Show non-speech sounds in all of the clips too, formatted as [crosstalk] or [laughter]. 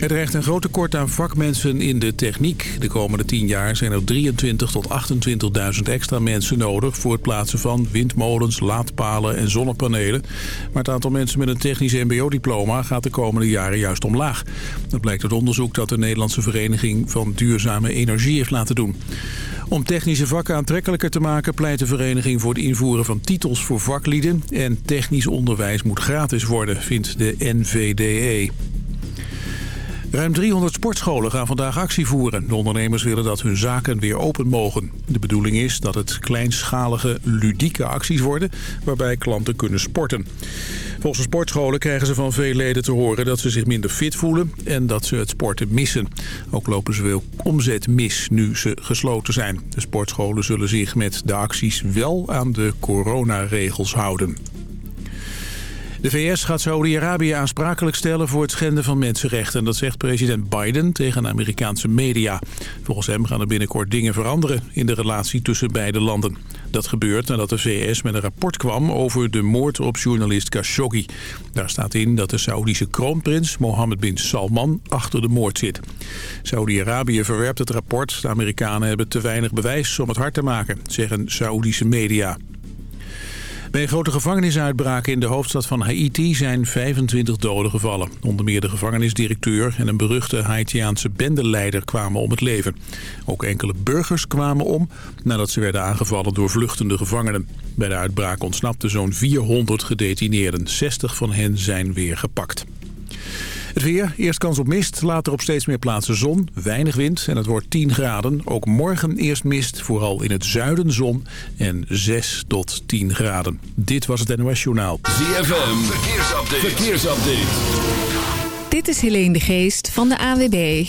Er dreigt een groot tekort aan vakmensen in de techniek. De komende 10 jaar zijn er 23 tot 28.000 extra mensen nodig... voor het plaatsen van windmolens, laadpalen en zonnepanelen. Maar het aantal mensen met een technisch mbo-diploma gaat de komende jaren juist omlaag. Dat blijkt uit onderzoek dat de Nederlandse Vereniging van Duurzame Energie heeft laten doen. Om technische vakken aantrekkelijker te maken pleit de vereniging voor het invoeren van titels voor vaklieden. En technisch onderwijs moet gratis worden, vindt de NVDE. Ruim 300 sportscholen gaan vandaag actie voeren. De ondernemers willen dat hun zaken weer open mogen. De bedoeling is dat het kleinschalige, ludieke acties worden... waarbij klanten kunnen sporten. Volgens de sportscholen krijgen ze van veel leden te horen dat ze zich minder fit voelen... en dat ze het sporten missen. Ook lopen ze veel omzet mis nu ze gesloten zijn. De sportscholen zullen zich met de acties wel aan de coronaregels houden. De VS gaat Saudi-Arabië aansprakelijk stellen voor het schenden van mensenrechten. Dat zegt president Biden tegen Amerikaanse media. Volgens hem gaan er binnenkort dingen veranderen in de relatie tussen beide landen. Dat gebeurt nadat de VS met een rapport kwam over de moord op journalist Khashoggi. Daar staat in dat de Saoedische kroonprins Mohammed bin Salman achter de moord zit. Saudi-Arabië verwerpt het rapport. De Amerikanen hebben te weinig bewijs om het hard te maken, zeggen Saoedische media. Bij grote gevangenisuitbraak in de hoofdstad van Haiti zijn 25 doden gevallen. Onder meer de gevangenisdirecteur en een beruchte Haitiaanse bendeleider kwamen om het leven. Ook enkele burgers kwamen om nadat ze werden aangevallen door vluchtende gevangenen. Bij de uitbraak ontsnapten zo'n 400 gedetineerden. 60 van hen zijn weer gepakt. Het weer, eerst kans op mist, later op steeds meer plaatsen zon, weinig wind en het wordt 10 graden. Ook morgen eerst mist, vooral in het zuiden zon en 6 tot 10 graden. Dit was het NOS Journaal. ZFM, verkeersupdate. verkeersupdate. Dit is Helene de Geest van de AWB.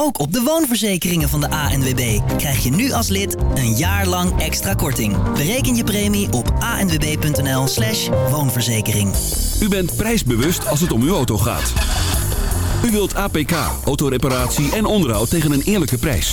Ook op de woonverzekeringen van de ANWB krijg je nu als lid een jaar lang extra korting. Bereken je premie op anwb.nl slash woonverzekering. U bent prijsbewust als het om uw auto gaat. U wilt APK, autoreparatie en onderhoud tegen een eerlijke prijs.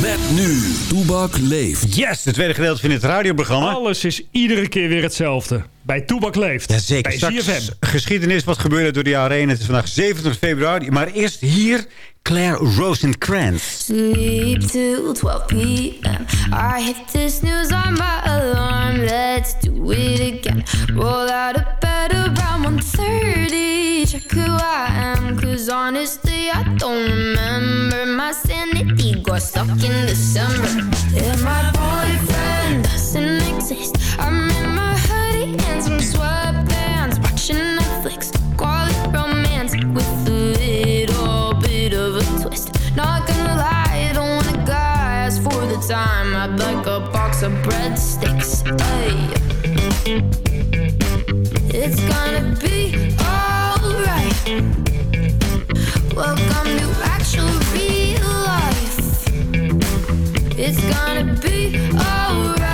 Met nu, Toebak leeft. Yes, het tweede gedeelte van het radioprogramma. Alles is iedere keer weer hetzelfde. Bij Toebak leeft. Ja, zeker. Bij Straks ZFM. geschiedenis, wat gebeurde door de jaren heen. Het is vandaag 27 februari. Maar eerst hier Claire Rosenkrantz. Sleep till 12 p.m. I hit the snooze on my alarm. Let's do it again. Roll out of bed around 1.30. Check who I am. Cause honestly, I don't remember. My sanity got stuck in December. And my boyfriend doesn't exist. I'm in my hoodie and time. I'd like a box of breadsticks. Ay. It's gonna be alright. Welcome to actual real life. It's gonna be alright.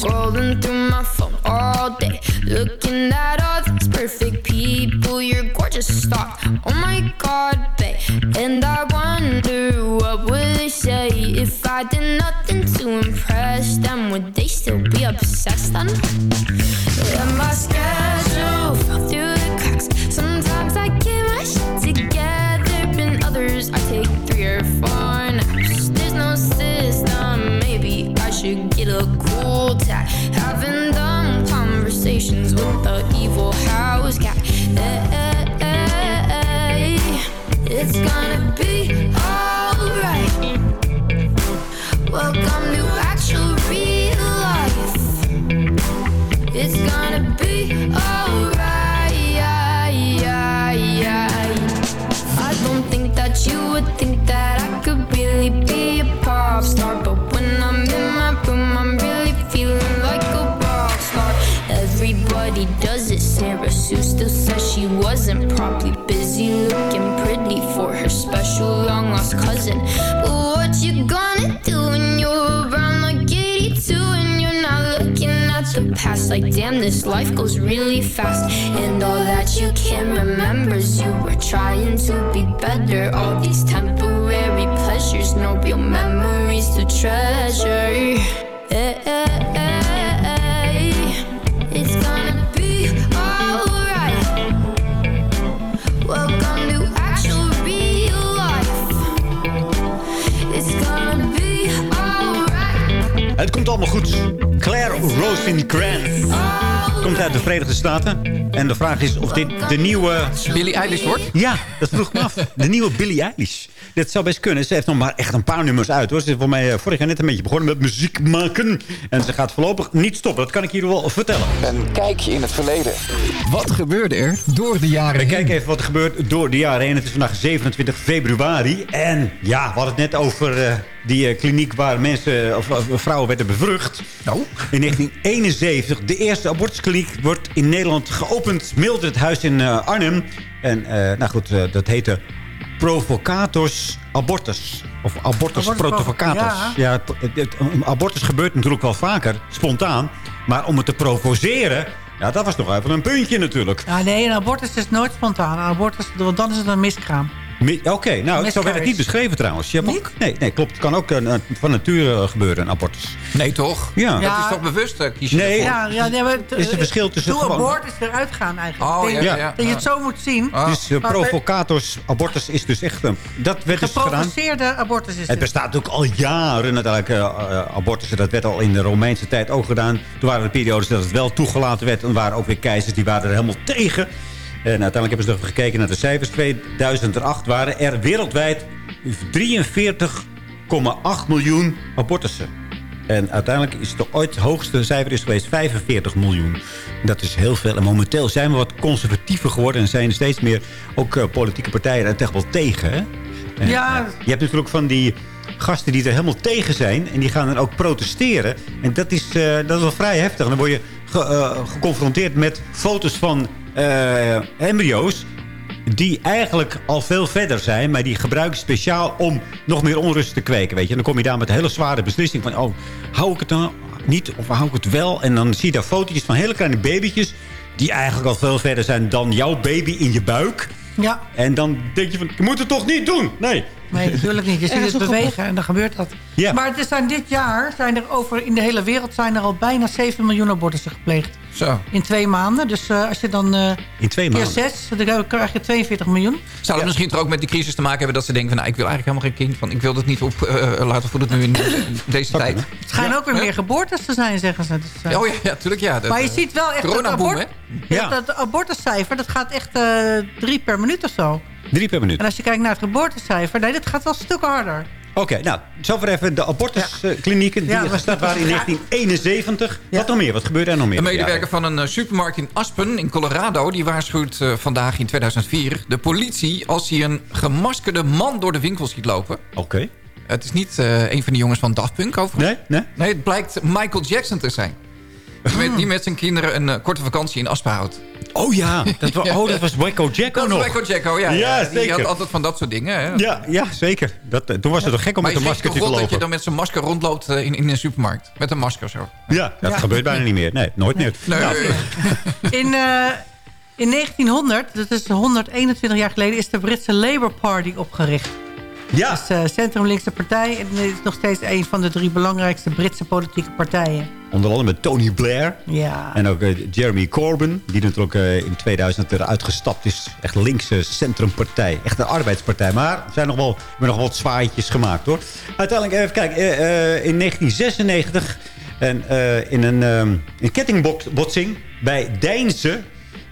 Scrolling through my phone all day, looking at all perfect people. You're gorgeous, stop. Oh my god, babe. And I wonder what would they say if I did nothing to impress them. Would they still be obsessed then? Let my schedule this life goes really fast, and all that you can remember is you were trying to be better. All these temporary pleasures, no real memories to treasure. Eh, eh, eh. Het komt allemaal goed. Claire Rosencrantz komt uit de Verenigde Staten. En de vraag is of dit de nieuwe... Billie Eilish wordt? Ja, dat vroeg ik me af. De nieuwe Billie Eilish. Dit zou best kunnen. Ze heeft nog maar echt een paar nummers uit. Hoor. Ze is voor mij eh, vorig jaar net een beetje begonnen met muziek maken. En ze gaat voorlopig niet stoppen. Dat kan ik hier wel vertellen. Een kijkje in het verleden. Wat gebeurde er door de jaren We heen? kijken even wat er gebeurt door de jaren heen. Het is vandaag 27 februari. En ja, we hadden het net over eh, die eh, kliniek waar mensen of, of vrouwen werden bevrucht. Nou? In 1971. De eerste abortuskliniek wordt in Nederland geopend. Mildred Huis in eh, Arnhem. En eh, nou goed, eh, dat heette Provocators Abortus. Of Abortus Abortus Provocators. ja. Het- het- abortus gebeurt natuurlijk wel vaker, spontaan. Maar om het te provoceren, ja, dat was nog even een puntje natuurlijk. Ja, nee, een abortus is nooit spontaan. Een abortus, want dan is het een miskraam. Oké, nou, zo werd het niet beschreven trouwens. Je hebt ook- nee, nee, klopt. Het kan ook eh, van nature eh, gebeuren, een abortus. Nee, toch? Ja. Dat is toch bewust? eh, Kies je Nee. ervoor? Ja, ja, nee, maar het, Is eh, verschil tussen gewoon- abortus eruit gaan eigenlijk. Oh, Dat je- ja, ja, Dat je ja. het zo moet zien. Ah. Dus uh, provocators, abortus is dus echt... een dat werd dus gedaan. Geprovoceerde abortus is Het dit. bestaat natuurlijk al jaren eh eh, abortussen. Dat werd al in de Romeinse tijd ook gedaan. Toen waren er periodes dat het wel toegelaten werd. En er waren ook weer keizers die waren er helemaal tegen. En uiteindelijk hebben ze nog gekeken naar de cijfers. 2008 waren er wereldwijd 43,8 miljoen abortussen. En uiteindelijk is het ooit hoogste cijfer is geweest 45 miljoen. Dat is heel veel. En momenteel zijn we wat conservatiever geworden. En zijn er steeds meer ook eh, politieke partijen er echt wel tegen. Hè? En, Ja. eh, je hebt natuurlijk van die gasten die er helemaal tegen zijn. En die gaan dan ook protesteren. En dat is, eh, dat is wel vrij heftig. Dan word je ge- geconfronteerd met foto's van embryo's die eigenlijk al veel verder zijn... maar die gebruiken speciaal om nog meer onrust te kweken. Weet je? En dan kom je daar met een hele zware beslissing van... oh, hou ik het nou niet of hou ik het wel? En dan zie je daar fotootjes van hele kleine babytjes... die eigenlijk al veel verder zijn dan jouw baby in je buik. Ja, En dan denk je van, je moet het toch niet doen? Nee. Nee, natuurlijk niet. Je ziet het dat bewegen en dan gebeurt dat. Ja. Maar het zijn dit jaar, zijn er over, in de hele wereld zijn er al bijna 7 miljoen abortussen gepleegd. Zo. In twee maanden. Dus eh, als je dan eh In twee keer maanden. 6, dan krijg je 42 miljoen. Zou het misschien toch ook met die crisis te maken hebben... dat ze denken van, nou, ik wil eigenlijk helemaal geen kind. Van, ik wil dat niet op eh, laten voeden nu in deze tijd. Het schijnen ook weer meer geboortes te zijn, zeggen ze. Dus, eh, Oh ja, ja, tuurlijk. Ja, dat, maar je ziet wel echt dat, abort, dat, dat abortuscijfer, dat gaat echt eh, drie per minuut of zo. Drie per minuut. En als je kijkt naar het geboortecijfer, nee, dat gaat wel stukken harder. Oké, nou, zover even de abortusklinieken die Ja, maar gestart dat waren in is- 1971. Wat nog meer? Wat gebeurde er nog meer? Een medewerker van een eh, supermarkt in Aspen in Colorado... die waarschuwt eh, vandaag in 2004 de politie... als hij een gemaskerde man door de winkel ziet lopen. Oké. Het is niet eh, een van die jongens van Daft Punk overigens. Nee? Nee? Nee, het blijkt Michael Jackson te zijn. [laughs] Die met, die met zijn kinderen een korte vakantie in Aspen houdt. Oh ja, dat was, oh, dat was Wacko Jacko nog. Michael Jacko, ja. Ja, Die zeker. had altijd van dat soort dingen. Hè. Ja, ja, zeker. Dat, eh, toen was het toch gek om maar met je een ziet toch masker te rot dat je lopen. dan met zijn masker rondloopt eh, in, in een supermarkt. Met een masker zo. Ja, dat gebeurt bijna niet meer. Nee, nooit meer. Nee, Nou, [laughs] In, eh, in 1900, dat is 121 jaar geleden, is de Britse Labour Party opgericht. Ja, is een centrumlinkse partij en het is nog steeds een van de drie belangrijkste Britse politieke partijen. onder andere met Tony Blair. Ja. En ook eh, Jeremy Corbyn, die natuurlijk eh, in 2000 eruit gestapt is. Echt linkse centrumpartij. Echt een arbeidspartij. Maar er zijn nog wel, er nog wat zwaaitjes gemaakt hoor. Uiteindelijk, even kijken. in 1996 en, in een, ehm, een kettingbotsing bij Deinze...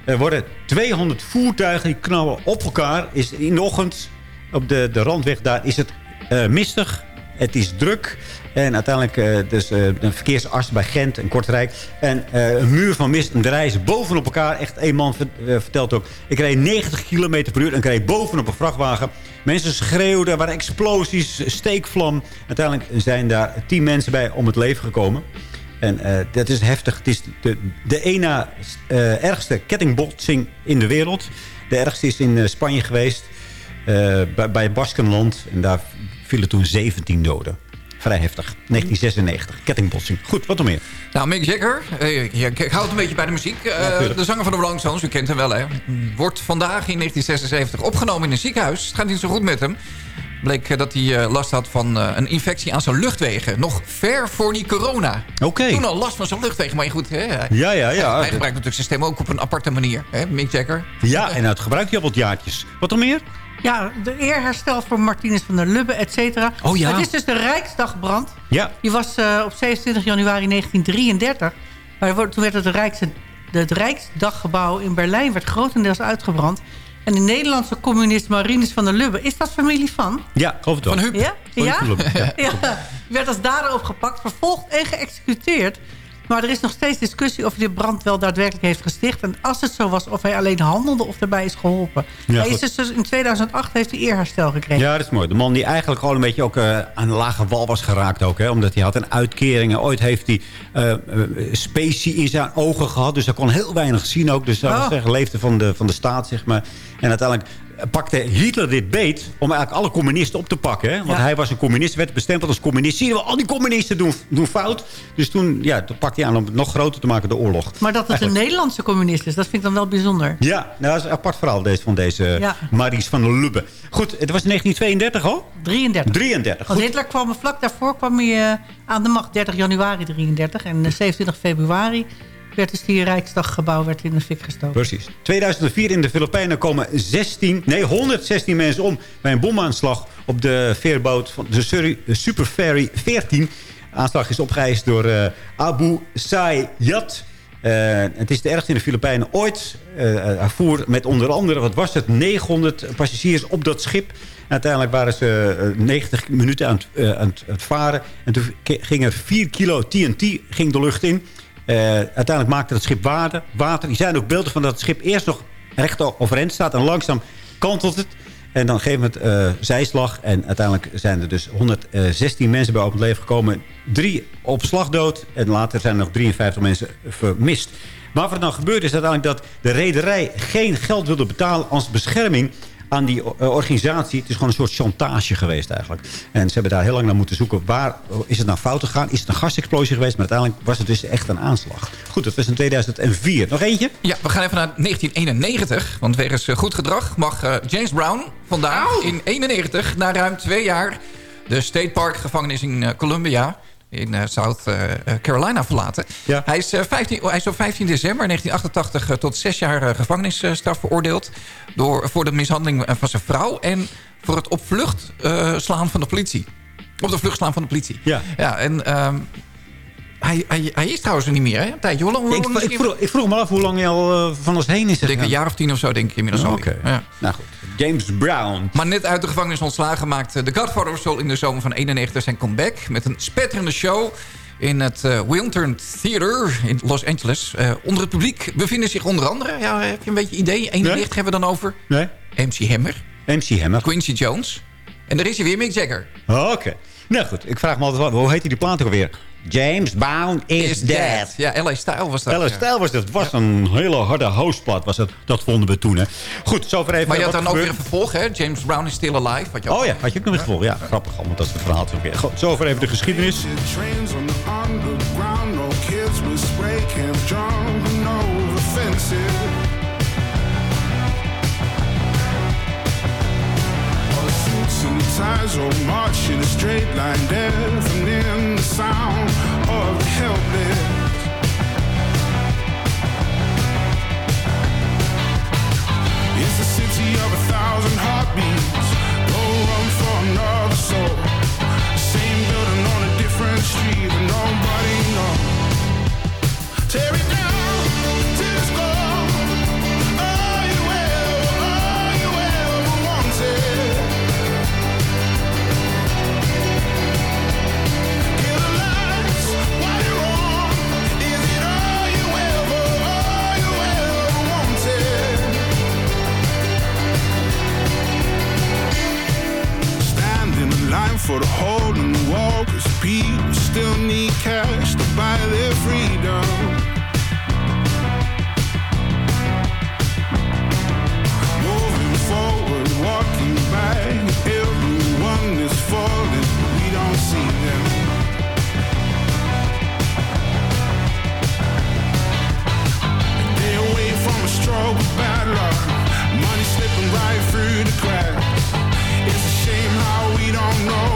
Er worden 200 voertuigen die knallen op elkaar. Is in de ochtend op de, de randweg daar is het eh, mistig. Het is druk. En uiteindelijk eh, dus, eh, een verkeersarts bij Gent en Kortrijk. En een muur van mist en reizen bovenop elkaar. Echt één man ver- vertelt ook. Ik reed 90 km per uur en ik reed bovenop een vrachtwagen. Mensen schreeuwden, er waren explosies, steekvlam. Uiteindelijk zijn daar tien mensen bij om het leven gekomen. En dat is heftig. Het is de, de ene ergste kettingbotsing in de wereld. De ergste is in Spanje geweest. Eh, bij, bij Baskenland. En daar vielen toen 17 doden. Vrij heftig. 1996. Kettingbotsing. Goed, wat nog meer? Nou, Mick Jagger, eh, ja, ik hou het een beetje bij de muziek. Eh, de zanger van de Rolling Stones, u kent hem wel hè. Wordt vandaag in 1976 opgenomen in een ziekenhuis. Het gaat niet zo goed met hem. Bleek dat hij last had van een infectie aan zijn luchtwegen. Nog ver voor die corona. Oké. Toen al last van zijn luchtwegen. Maar goed, hè, hij, Ja, ja, hij ja. gebruikt natuurlijk zijn stem ook op een aparte manier. Hè, Mick Jagger. Ja, en dat gebruikt hij al wat jaartjes. Wat nog meer? Ja, de eerherstel voor Martinez van der Lubbe, et cetera. Oh ja. Het is dus de Rijksdagbrand. Ja. Die was eh, op 27 januari 1933. Maar toen werd het, het Rijksdaggebouw in Berlijn werd grotendeels uitgebrand. En de Nederlandse communist Marinus van der Lubbe... Is dat familie van? Ja, geloof het wel. Van Huub. Ja? Van Ja? Huub. Ja. ja. [laughs] Die werd als dader opgepakt, vervolgd en geëxecuteerd. Maar er is nog steeds discussie of hij de brand wel daadwerkelijk heeft gesticht. En als het zo was, of hij alleen handelde of daarbij is geholpen. Ja, hij is dus, dus in 2008 heeft hij eerherstel gekregen. Ja, dat is mooi. De man die eigenlijk gewoon een beetje ook eh, aan de lage wal was geraakt ook. Hè? Omdat hij had een uitkering. En ooit heeft hij eh, specie in zijn ogen gehad. Dus hij kon heel weinig zien ook. Dus hij Oh. leefde van de, van de staat, zeg maar. En uiteindelijk pakte Hitler dit beet om eigenlijk alle communisten op te pakken. Hè? Want Ja. hij was een communist, werd bestempeld als communist. Zie je wel, al die communisten doen, doen fout. Dus toen, ja, toen pakte hij aan om het nog groter te maken, de oorlog. Maar dat het een. Nederlandse communist is, dat vind ik dan wel bijzonder. Ja, nou, dat is een apart verhaal deze, van deze Ja. Maries van Lubbe. Goed, het was 1932 al? 33. 33. Want. Hitler kwam vlak daarvoor kwam hij, eh, aan de macht 30 januari 33. En eh, 27 februari werd dus die Rijksdaggebouw werd in de fik gestoken. Precies. 2004 in de Filipijnen komen 16, nee 116 mensen om bij een bomaanslag op de veerboot van de Super Ferry 14. De aanslag is opgeëist door eh, Abu Sayyad. Eh, het is de ergste in de Filipijnen ooit. Hij voer met onder andere, wat was het, 900 passagiers op dat schip. Uiteindelijk waren ze eh, 90 minuten aan het, aan het- aan het varen. En toen ging er 4 kilo TNT ging de lucht in. Eh, uiteindelijk maakte het schip water. water. Er zijn ook beelden van dat het schip eerst nog recht overeind staat. En langzaam kantelt het. En dan geeft het eh, zijslag. En uiteindelijk zijn er dus 116 mensen bij op het leven gekomen. Drie op slag dood. En later zijn er nog 53 mensen vermist. Maar wat er dan gebeurde is uiteindelijk dat de rederij geen geld wilde betalen als bescherming aan die eh, organisatie. Het is gewoon een soort chantage geweest eigenlijk. En ze hebben daar heel lang naar moeten zoeken. Waar is het nou fout gegaan? Is het een gasexplosie geweest? Maar uiteindelijk was het dus echt een aanslag. Goed, dat was in 2004. Nog eentje? Ja, we gaan even naar 1991. Want wegens eh, goed gedrag mag eh, James Brown vandaag in 91... na ruim twee jaar de State Park gevangenis in eh, Columbia... in eh, South eh, eh, Carolina verlaten. Ja. Hij, is, eh, 15, hij is op 15 december 1988 eh, tot zes jaar gevangenisstraf veroordeeld... Door, voor de mishandeling van zijn vrouw... en voor het op vlucht slaan van de politie. Op de vlucht slaan van de politie. Ja. Ja, en... ehm, hij, hij, hij is trouwens er niet meer, hè? Tijdje. Hoe lang, hoe Ik, vroeg, ik vroeg me af hoe lang hij al van ons heen is. ik denk een jaar of tien of zo, denk ik inmiddels al. Oké. Ja. Nou goed. James Brown. Maar net uit de gevangenis ontslagen maakte The Godfather of Soul in de zomer van 91 zijn comeback. Met een spetterende show in het uh, Wiltern Theater in Los Angeles. Uh, onder het publiek bevinden zich onder andere, ja, heb je een beetje idee? 91 Nee? hebben we dan over. Nee? MC Hammer, MC Hammer. Quincy Jones, En daar is hij weer, Mick Jagger. Oké. Nou goed, ik vraag me altijd, wel, hoe heet die plaat ook alweer? James Brown is, dead. Ja, L.A. Style was dat. Ja. stijl was dat. Was een hele harde houseplaat. Was dat, dat vonden we toen. Hè. Goed, zover even. Maar je had dan ook weer een vervolg, hè? James Brown is still alive. Wat je ook Oh ja, had je ook nog eens gevolgd. Ja, grappig allemaal. Dat is het verhaal. Goed, zover even de geschiedenis. And ties all march in a straight line, deafening the sound of the helpless. It's the city of a thousand heartbeats. No room for another soul. Same building on a different street, but nobody knows. Tear it down for the hole in the wall Cause people still need cash to buy their freedom. Moving forward, walking back Everyone is falling, we don't see them. They away from a of bad luck. Money slipping right through the cracks. It's a shame how we don't know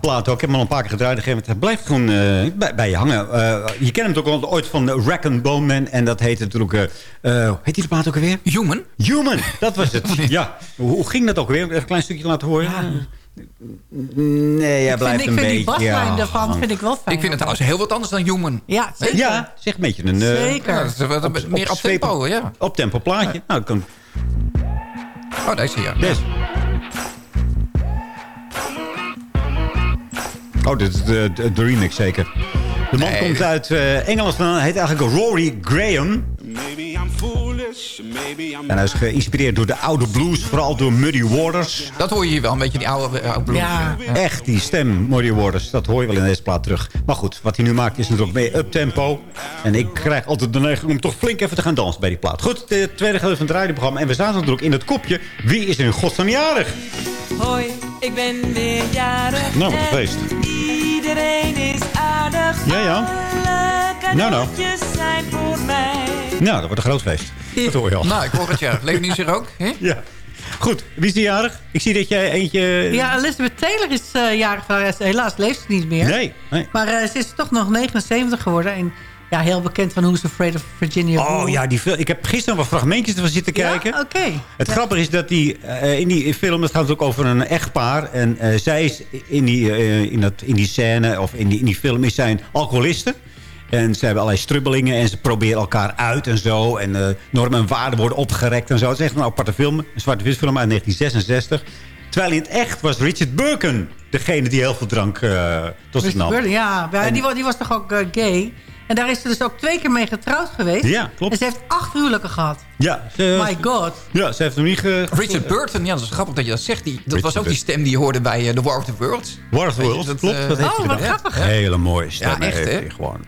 plaat ook. Ik heb hem al een paar keer gedraaid. Op een gegeven moment, Hij blijft gewoon eh, bij, bij je hangen. Eh, je kent hem toch al ooit van Rack and Bone Man. En dat heette natuurlijk... eh eh, hoe heet die plaat ook alweer? Human. Human, dat was het. [laughs] ja. Hoe, hoe ging dat ook weer? Even een klein stukje laten horen. Nee, hij Ik blijft vind, ik een vind die beetje... baslijn ja, daarvan vind ik wel fijn. Ik vind het trouwens heel wat anders dan Human. Ja, zeker. Ja, zeg een beetje een... eh, Zeker. Ja, dat is wat- wat meer op tempo, ja. Op tempo plaatje. Nou, ik kan... Oh, deze ja. Des. Oh, dit is de, de, de remix zeker. De man Nee, komt uit eh, Engeland. Hij heet eigenlijk Rory Graham. Maybe I'm foolish, maybe I'm En hij is geïnspireerd door de oude blues. Vooral door Muddy Waters. Dat hoor je hier wel, een beetje die oude, oude blues. Ja. Echt, die stem, Muddy Waters. Dat hoor je wel in deze plaat terug. Maar goed, wat hij nu maakt is natuurlijk meer uptempo. En ik krijg altijd de neiging om toch flink even te gaan dansen bij die plaat. Goed, de tweede gedeelte van het radioprogramma. En we zaten natuurlijk in het kopje. Wie is er in godsnaam jarig? Hoi, ik ben weer jarig. Nou, wat feest. Iedereen is aardig. Ja, ja. Nou, nou. zijn voor mij. Nou, dat wordt een groot feest. Dat hoor je al. Nou, ik hoor het ja. [laughs] Leonie is er ook. Hè? Ja. Goed, wie is die jarig? Ik zie dat jij eentje... Ja, Elizabeth Taylor is eh jarig. vandaag. Helaas leeft ze niet meer. Nee, nee. Maar eh, ze is toch nog 79 geworden. En ja, heel bekend van Who's Afraid of Virginia Oh Woolf. ja, die film. ik heb gisteren wat fragmentjes ervan zitten kijken. Ja, oké. Het grappige is dat die, eh, in die film, het gaat ook over een echtpaar. En eh, zij is in die, eh, in, dat, in die scène, of in die, in die film, is zij een alcoholiste. En ze hebben allerlei strubbelingen en ze proberen elkaar uit en zo. En normen en waarden worden opgerekt en zo. Het is echt een aparte film, een zwarte film uit 1966. Terwijl in het echt was Richard Birkin degene die heel veel drank tot zich nam. Ja. Ja, En- die, die was toch ook gay? En daar is ze dus ook twee keer mee getrouwd geweest. Ja, klopt. En ze heeft acht huwelijken gehad. Ja, ze, My god. ja, ze heeft hem niet ge... Richard Burton, ja, dat is grappig dat je dat zegt. Die, dat Richard was ook die stem die je hoorde bij eh, The War of the Worlds. War of the Worlds, dat, klopt. eh, dat heeft oh, wat grappig. Hele mooie stem. Ja, echt, heeft hè? hij Gewoon.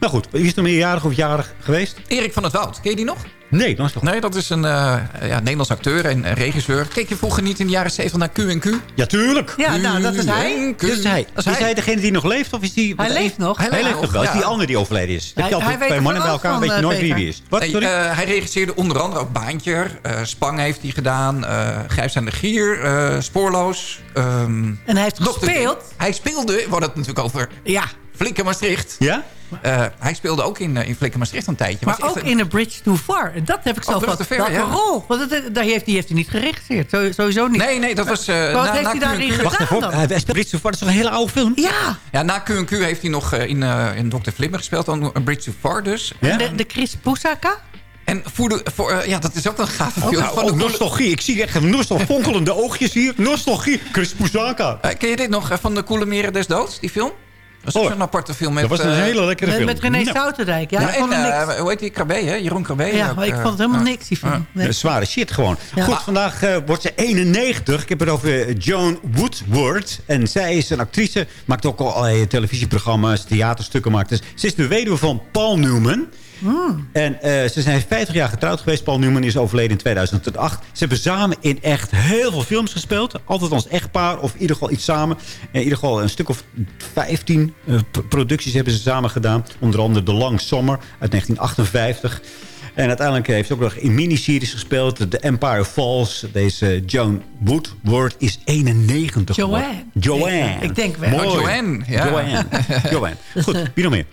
Nou goed, wie is er meerjarig of jarig geweest? Erik van het Woud, ken je die nog? Nee, dat is toch... Nee, dat is een eh, ja, Nederlands acteur en eh, regisseur. Keek je vroeger niet in de jaren 70 naar Q&Q? Ja, tuurlijk. Ja, nou, dat is hij. Dus hij, is hij degene die nog leeft? Of is die, Hij leeft nog. Hij, Hij leeft nog wel. nog, Is die ja. andere die overleden is? Dat Hij- twee mannen bij elkaar. Weet je van, nooit wie eh, wie is. Wat, Nee, sorry? eh, hij regisseerde onder andere ook Baantje. eh Spang heeft hij gedaan. eh Gijs aan de Gier. eh, Spoorloos. ehm, En hij heeft gespeeld. Hij speelde, we hadden het natuurlijk over Ja. Flikker Maastricht. ja? Eh, hij speelde ook in, eh, in Flikker Maastricht een tijdje. Maar ook een- in A Bridge Too Far. En dat heb ik Oh, zelf wat. ver, Welke ja. rol? Want het, daar heeft, die heeft hij niet geregisseerd. Zo- Sowieso niet. Nee, nee, dat was... eh, Wat na, heeft na hij daarin gedaan? Wacht even. dan? Hij hij speelt Britse Dat is toch een hele oude film? Ja. Ja, na Q&Q heeft hij nog in, eh in Dr. Flimmer gespeeld. Dan een Bridge Too Far dus. Ja? De, de Chris Poussaka. En voor de, voor, ja, dat is ook een gave film. Nou, van nostalgie. Ik zie echt nostal [laughs] fonkelende oogjes hier. Nostalgie. Chris Poussaka. Ken je dit nog van de Koele Meren des Doods, die film? Dat is ook zo'n aparte film. Met, Dat was een eh, hele lekkere Met, film. met René Nou, Souterdijk. Ja, Ja, ik vond en, hem eh, niks. hoe heet die? Krabbe, hè? Jeroen Krabbe. Ja, ook, maar ik eh, vond het helemaal niks, die film. Nee. Zware shit gewoon. Ja. Goed, vandaag eh, wordt ze 91. Ik heb het over Joan Woodward. En zij is een actrice. Maakt ook al allerlei televisieprogramma's, theaterstukken. Maakt. Dus ze is de weduwe van Paul Newman. Hmm. En eh, ze zijn 50 jaar getrouwd geweest. Paul Newman is overleden in 2008. Ze hebben samen in echt heel veel films gespeeld. Altijd als echtpaar of in ieder geval iets samen. In ieder geval een stuk of 15 eh, producties hebben ze samen gedaan. Onder andere The Long Summer uit 1958. En uiteindelijk heeft ze ook nog in miniseries gespeeld. The Empire Falls. Deze Joan Woodward is 91 geworden. Joanne. Joanne. Ik denk wel. Mooi. Oh, Joanne, ja. Joanne. Joanne. [laughs] Goed, wie nog meer?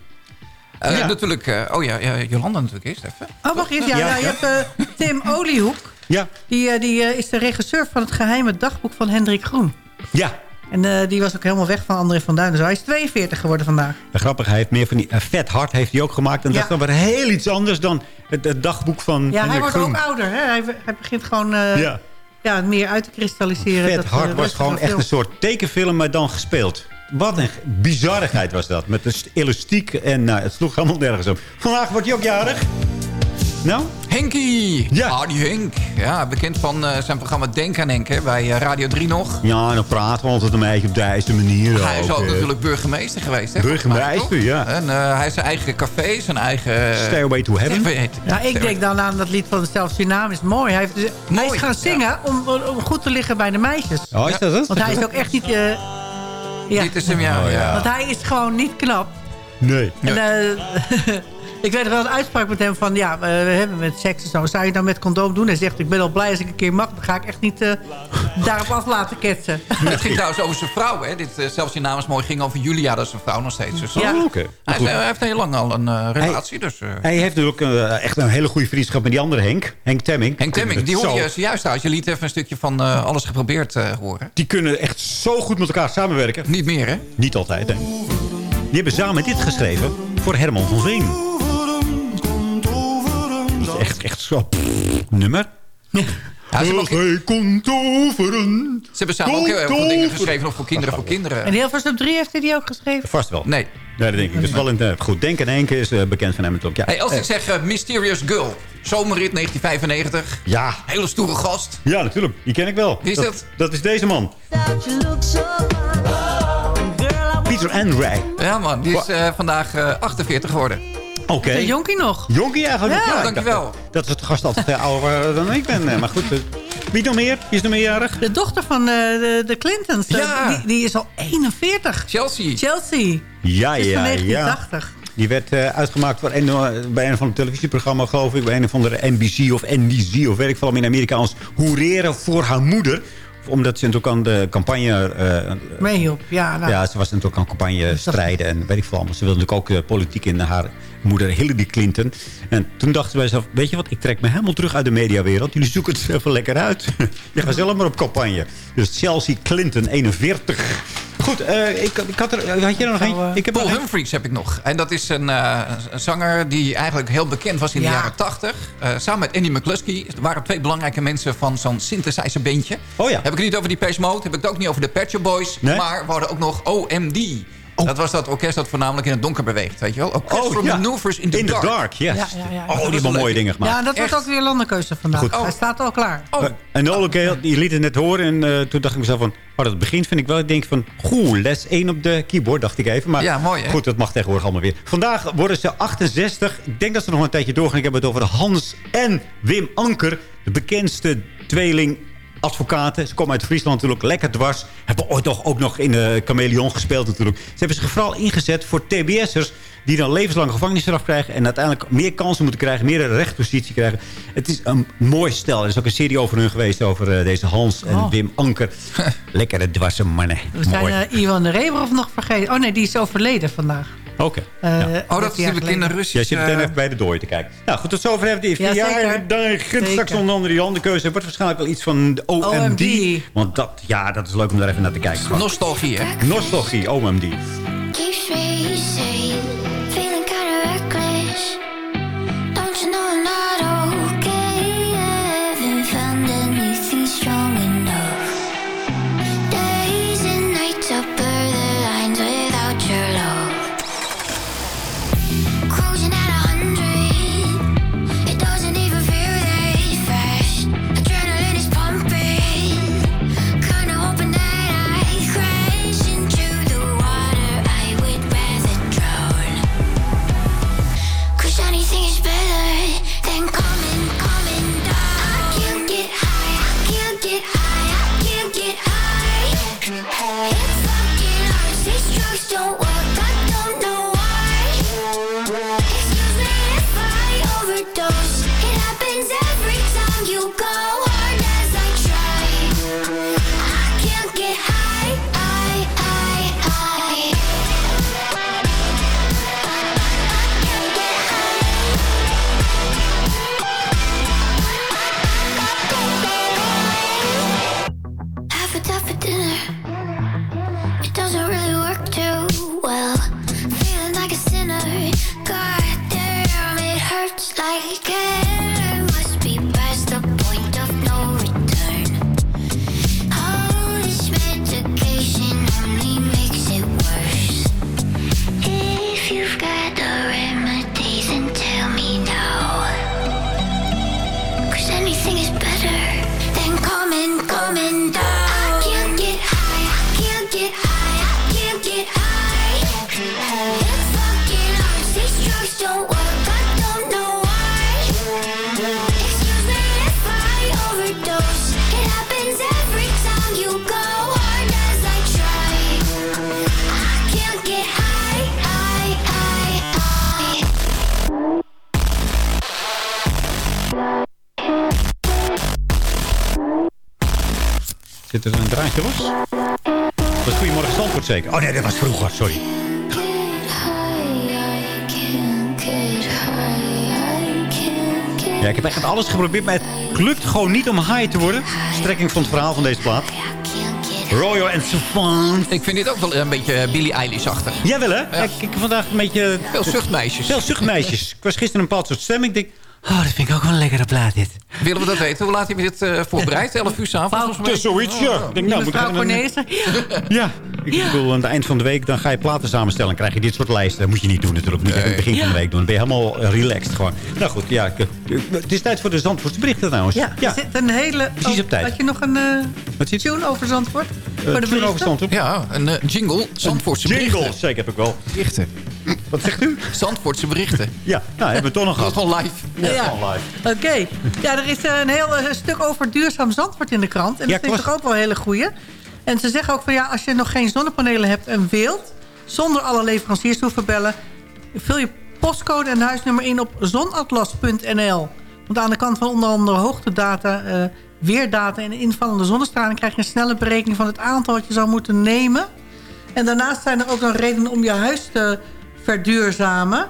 Ja. Natuurlijk, eh, oh ja, ja, Jolanda natuurlijk eerst even. Oh, wacht eens. Ja, Ja, ja, je hebt eh, Tim Oliehoek. Ja. Die, eh, die is de regisseur van het geheime dagboek van Hendrik Groen. Ja. En eh, die was ook helemaal weg van André van Duin. Dus hij is 42 geworden vandaag. De grappige, hij heeft meer van die eh, vet hart heeft hij ook gemaakt. En dat is dan weer heel iets anders dan het, het dagboek van Ja, hij wordt Groen. ook ouder. Hè? Hij, hij begint gewoon eh, Ja. ja, meer uit te kristalliseren. Vet Dat, hart was gewoon echt een soort tekenfilm, maar dan gespeeld. Wat een bizarrigheid was dat. Met de st- elastiek en nou, het sloeg helemaal nergens op. Vandaag wordt hij ook jarig. Nou? Henkie! Ja. Ah, die Henk. Ja, bekend van eh, zijn programma Denk aan Henk, hè, bij eh, Radio 3 nog. Ja, en dan praten we altijd een beetje op deze manier. Hij is ook, ook natuurlijk burgemeester geweest. Hè, Burgemeester, ja. En eh, hij heeft zijn eigen café, zijn eigen... Stairway to Heaven. Stairway- Ja, ik denk dan aan dat lied van zelfs naam is mooi. Hij, heeft dus, hij is gaan zingen om, om goed te liggen bij de meisjes. Oh, is dat het? Want hij is ook echt niet... ja. Dit is hem, ja. Oh, ja. Want hij is gewoon niet knap. Nee. En, eh, [laughs] ik weet nog wel een uitspraak met hem van... ja, we hebben met seks en zo. Zou je het nou met condoom doen? Hij zegt, ik ben al blij als ik een keer mag. Dan ga ik echt niet eh, [laughs] daarop af laten ketsen. Het ging [laughs] trouwens over zijn vrouw. Hè. Dit, eh, zelfs je naam is mooi. ging over Julia, dat is zijn vrouw nog steeds. Dus, Ja. Oh, oké. hij, is- hij heeft heel lang al een eh, relatie. dus, eh, Hij heeft natuurlijk eh, echt een hele goede vriendschap met die andere Henk. Henk Temming. Henk Temming, die hoorde Zo. je zojuist uit. Je liet even een stukje van eh, Alles Geprobeerd eh, horen. Die kunnen echt zo goed met elkaar samenwerken. Niet meer, hè? Niet altijd, hè. Die hebben samen dit geschreven voor Herman van Veen. Dat is echt, echt zo... pff, nummer. Ja, ze, ook- Hij komt overen. ze hebben samen ook heel erg veel dingen geschreven. Nog voor kinderen, voor kinderen. En Hilversum 3 heeft hij die ook geschreven? Vast wel. Nee. Nee, dat denk ik. Dus wel in de, goed, Denk aan Henk is eh, bekend van hem natuurlijk. Ja. Hey, als ik zeg eh, Mysterious Girl. Zomerrit 1995. ja. Hele stoere gast. Ja, natuurlijk. Die ken ik wel. Wie is dat? Dat is deze man. Pieter Andre. Ja man, die is eh, vandaag eh, 48 geworden. Oké. Jonkie nog? Jonkie eigenlijk? Ja, ik dankjewel. Dat is de gast altijd veel ouder dan ik ben. eh, Maar goed, eh, wie nog meer? Wie is nog meerjarig? De dochter van eh, de, de Clintons. eh, Ja. Die, die is al 41. Chelsea. Chelsea. Ja, Ze is van ja, ja. 1980. Die werd eh, uitgemaakt voor een, eh, bij een van de televisieprogramma, geloof ik. Bij een van de NBC of NBC of werk van in Amerika als hoereren voor haar moeder. Omdat ze natuurlijk aan de campagne... eh, Meehielp. Ja, nou. ja, ze was natuurlijk aan campagne strijden en weet ik veel allemaal. Ze wilde natuurlijk ook eh, politiek in haar moeder Hillary Clinton. En toen dachten ze bij zichzelf, weet je wat, ik trek me helemaal terug uit de mediawereld. Jullie zoeken het even lekker uit. [laughs] Je gaat zelf maar op campagne. Dus Chelsea Clinton, 41. Goed, eh, ik, ik had er... Had je er nog één? Ik heb Paul nog. Humphries heb ik nog. En dat is een, eh, een zanger die eigenlijk heel bekend was in de Ja. jaren 80. Eh, samen met Andy McCluskey. Er waren twee belangrijke mensen van zo'n synthesizer bandje. Oh ja. Heb ik het niet over die Pace Mode. Heb ik het ook niet over de Pet Shop Boys. Nee? Maar we hadden ook nog OMD. Dat was dat orkest dat voornamelijk in het donker beweegt. Weet je wel? Orchestral Oh, ja. Maneuvers in the In the Dark. dark, yes. Ja, ja, ja. Oh, die hebben mooie dingen gemaakt. Ja, dat wordt ook weer landenkeuze vandaag. Goed. Hij staat al klaar. Oh, En Nolan Gale, die liet het net horen. En eh, toen dacht ik mezelf van... Oh, dat begint vind ik wel. Ik denk van... Goe, les 1 op de keyboard, dacht ik even. Maar Ja, mooi, hè? goed, dat mag tegenwoordig allemaal weer. Vandaag worden ze 68. Ik denk dat ze nog een tijdje doorgaan. Ik heb het over Hans en Wim Anker. De bekendste tweeling advocaten. Ze komen uit Friesland natuurlijk lekker dwars. Hebben ooit nog, ook nog in de Chameleon gespeeld natuurlijk. Ze hebben zich vooral ingezet voor TBS'ers... die dan levenslang gevangenisstraf krijgen... en uiteindelijk meer kansen moeten krijgen... meer een rechtspositie krijgen. Het is een mooi stel. Er is ook een serie over hun geweest... over eh, deze Hans en Oh. Wim Anker. [laughs] Lekkere dwarse mannen. We zijn Mooi. eh, Ivan de nog vergeten. Oh nee, die is overleden vandaag. Oké. Eh, oh, dat is jaar bekende geleden. Russische... Jij zit meteen even bij de dooi te kijken. Nou goed, tot zover hebben die Ja, vier zeker. jaar. Dan gaat straks onder andere die landenkeuze. wordt waarschijnlijk wel iets van de OMD. OMD. Want dat, ja, dat is leuk om daar even naar te kijken. Nostalgie, hè? Nostalgie, OMD. Keeps me Zit er een draadje los? Dat was Goedemorgen Zandvoort zeker. Oh nee, dat was vroeger, sorry. Ja, ik heb echt alles geprobeerd, maar het lukt gewoon niet om high te worden. Strekking van het verhaal van deze plaat. Royal and Savant. Ik vind dit ook wel een beetje eh, Billie Eilish-achtig. Jawel hè? Ja. Ik, ik vandaag een beetje... Veel zuchtmeisjes. Veel zuchtmeisjes. [laughs] ik was gisteren een bepaald soort stemming. Ik denk, oh, dat vind ik ook wel een lekkere plaat dit. Willen we dat weten? Hoe laat heb je dit eh, voorbereid? 11 uur s'avonds? Het is zoiets, ja. Ik denk, nou, moet ik Mevrouw een-. Ja, ik bedoel, aan het eind van de week dan ga je platen samenstellen... en krijg je dit soort lijsten. Dat moet je niet doen natuurlijk. Dat moet je aan het begin van de week doen. Dan ben je helemaal eh, relaxed gewoon. Nou goed, ja, ik, eh, het is tijd voor de Zandvoortse berichten trouwens. Ja, er zit een hele... Precies op tijd. Had je nog een eh Wat zit tune over Zandvoort? Voor de tune over Zandvoort? Ja, een jingle. Zandvoortse Jingle, berichten. zeker heb ik wel. Berichten. Wat zegt u? Zandvoortse berichten. Ja, nou, hebben we toch nog gehad. is gewoon live. Ja, Ja. gewoon live. Oké. Ja, er is een heel eh, stuk over duurzaam Zandvoort in de krant. En Ja, dat vind ik toch ook wel een hele goeie. En ze zeggen ook van ja, als je nog geen zonnepanelen hebt en wilt... zonder alle leveranciers te hoeven bellen... vul je postcode en huisnummer in op zonatlas.nl. Want aan de kant van onder andere hoogtedata, eh, weerdata... en invallende zonnestraling krijg je een snelle berekening... van het aantal wat je zou moeten nemen. En daarnaast zijn er ook nog redenen om je huis te verduurzamen...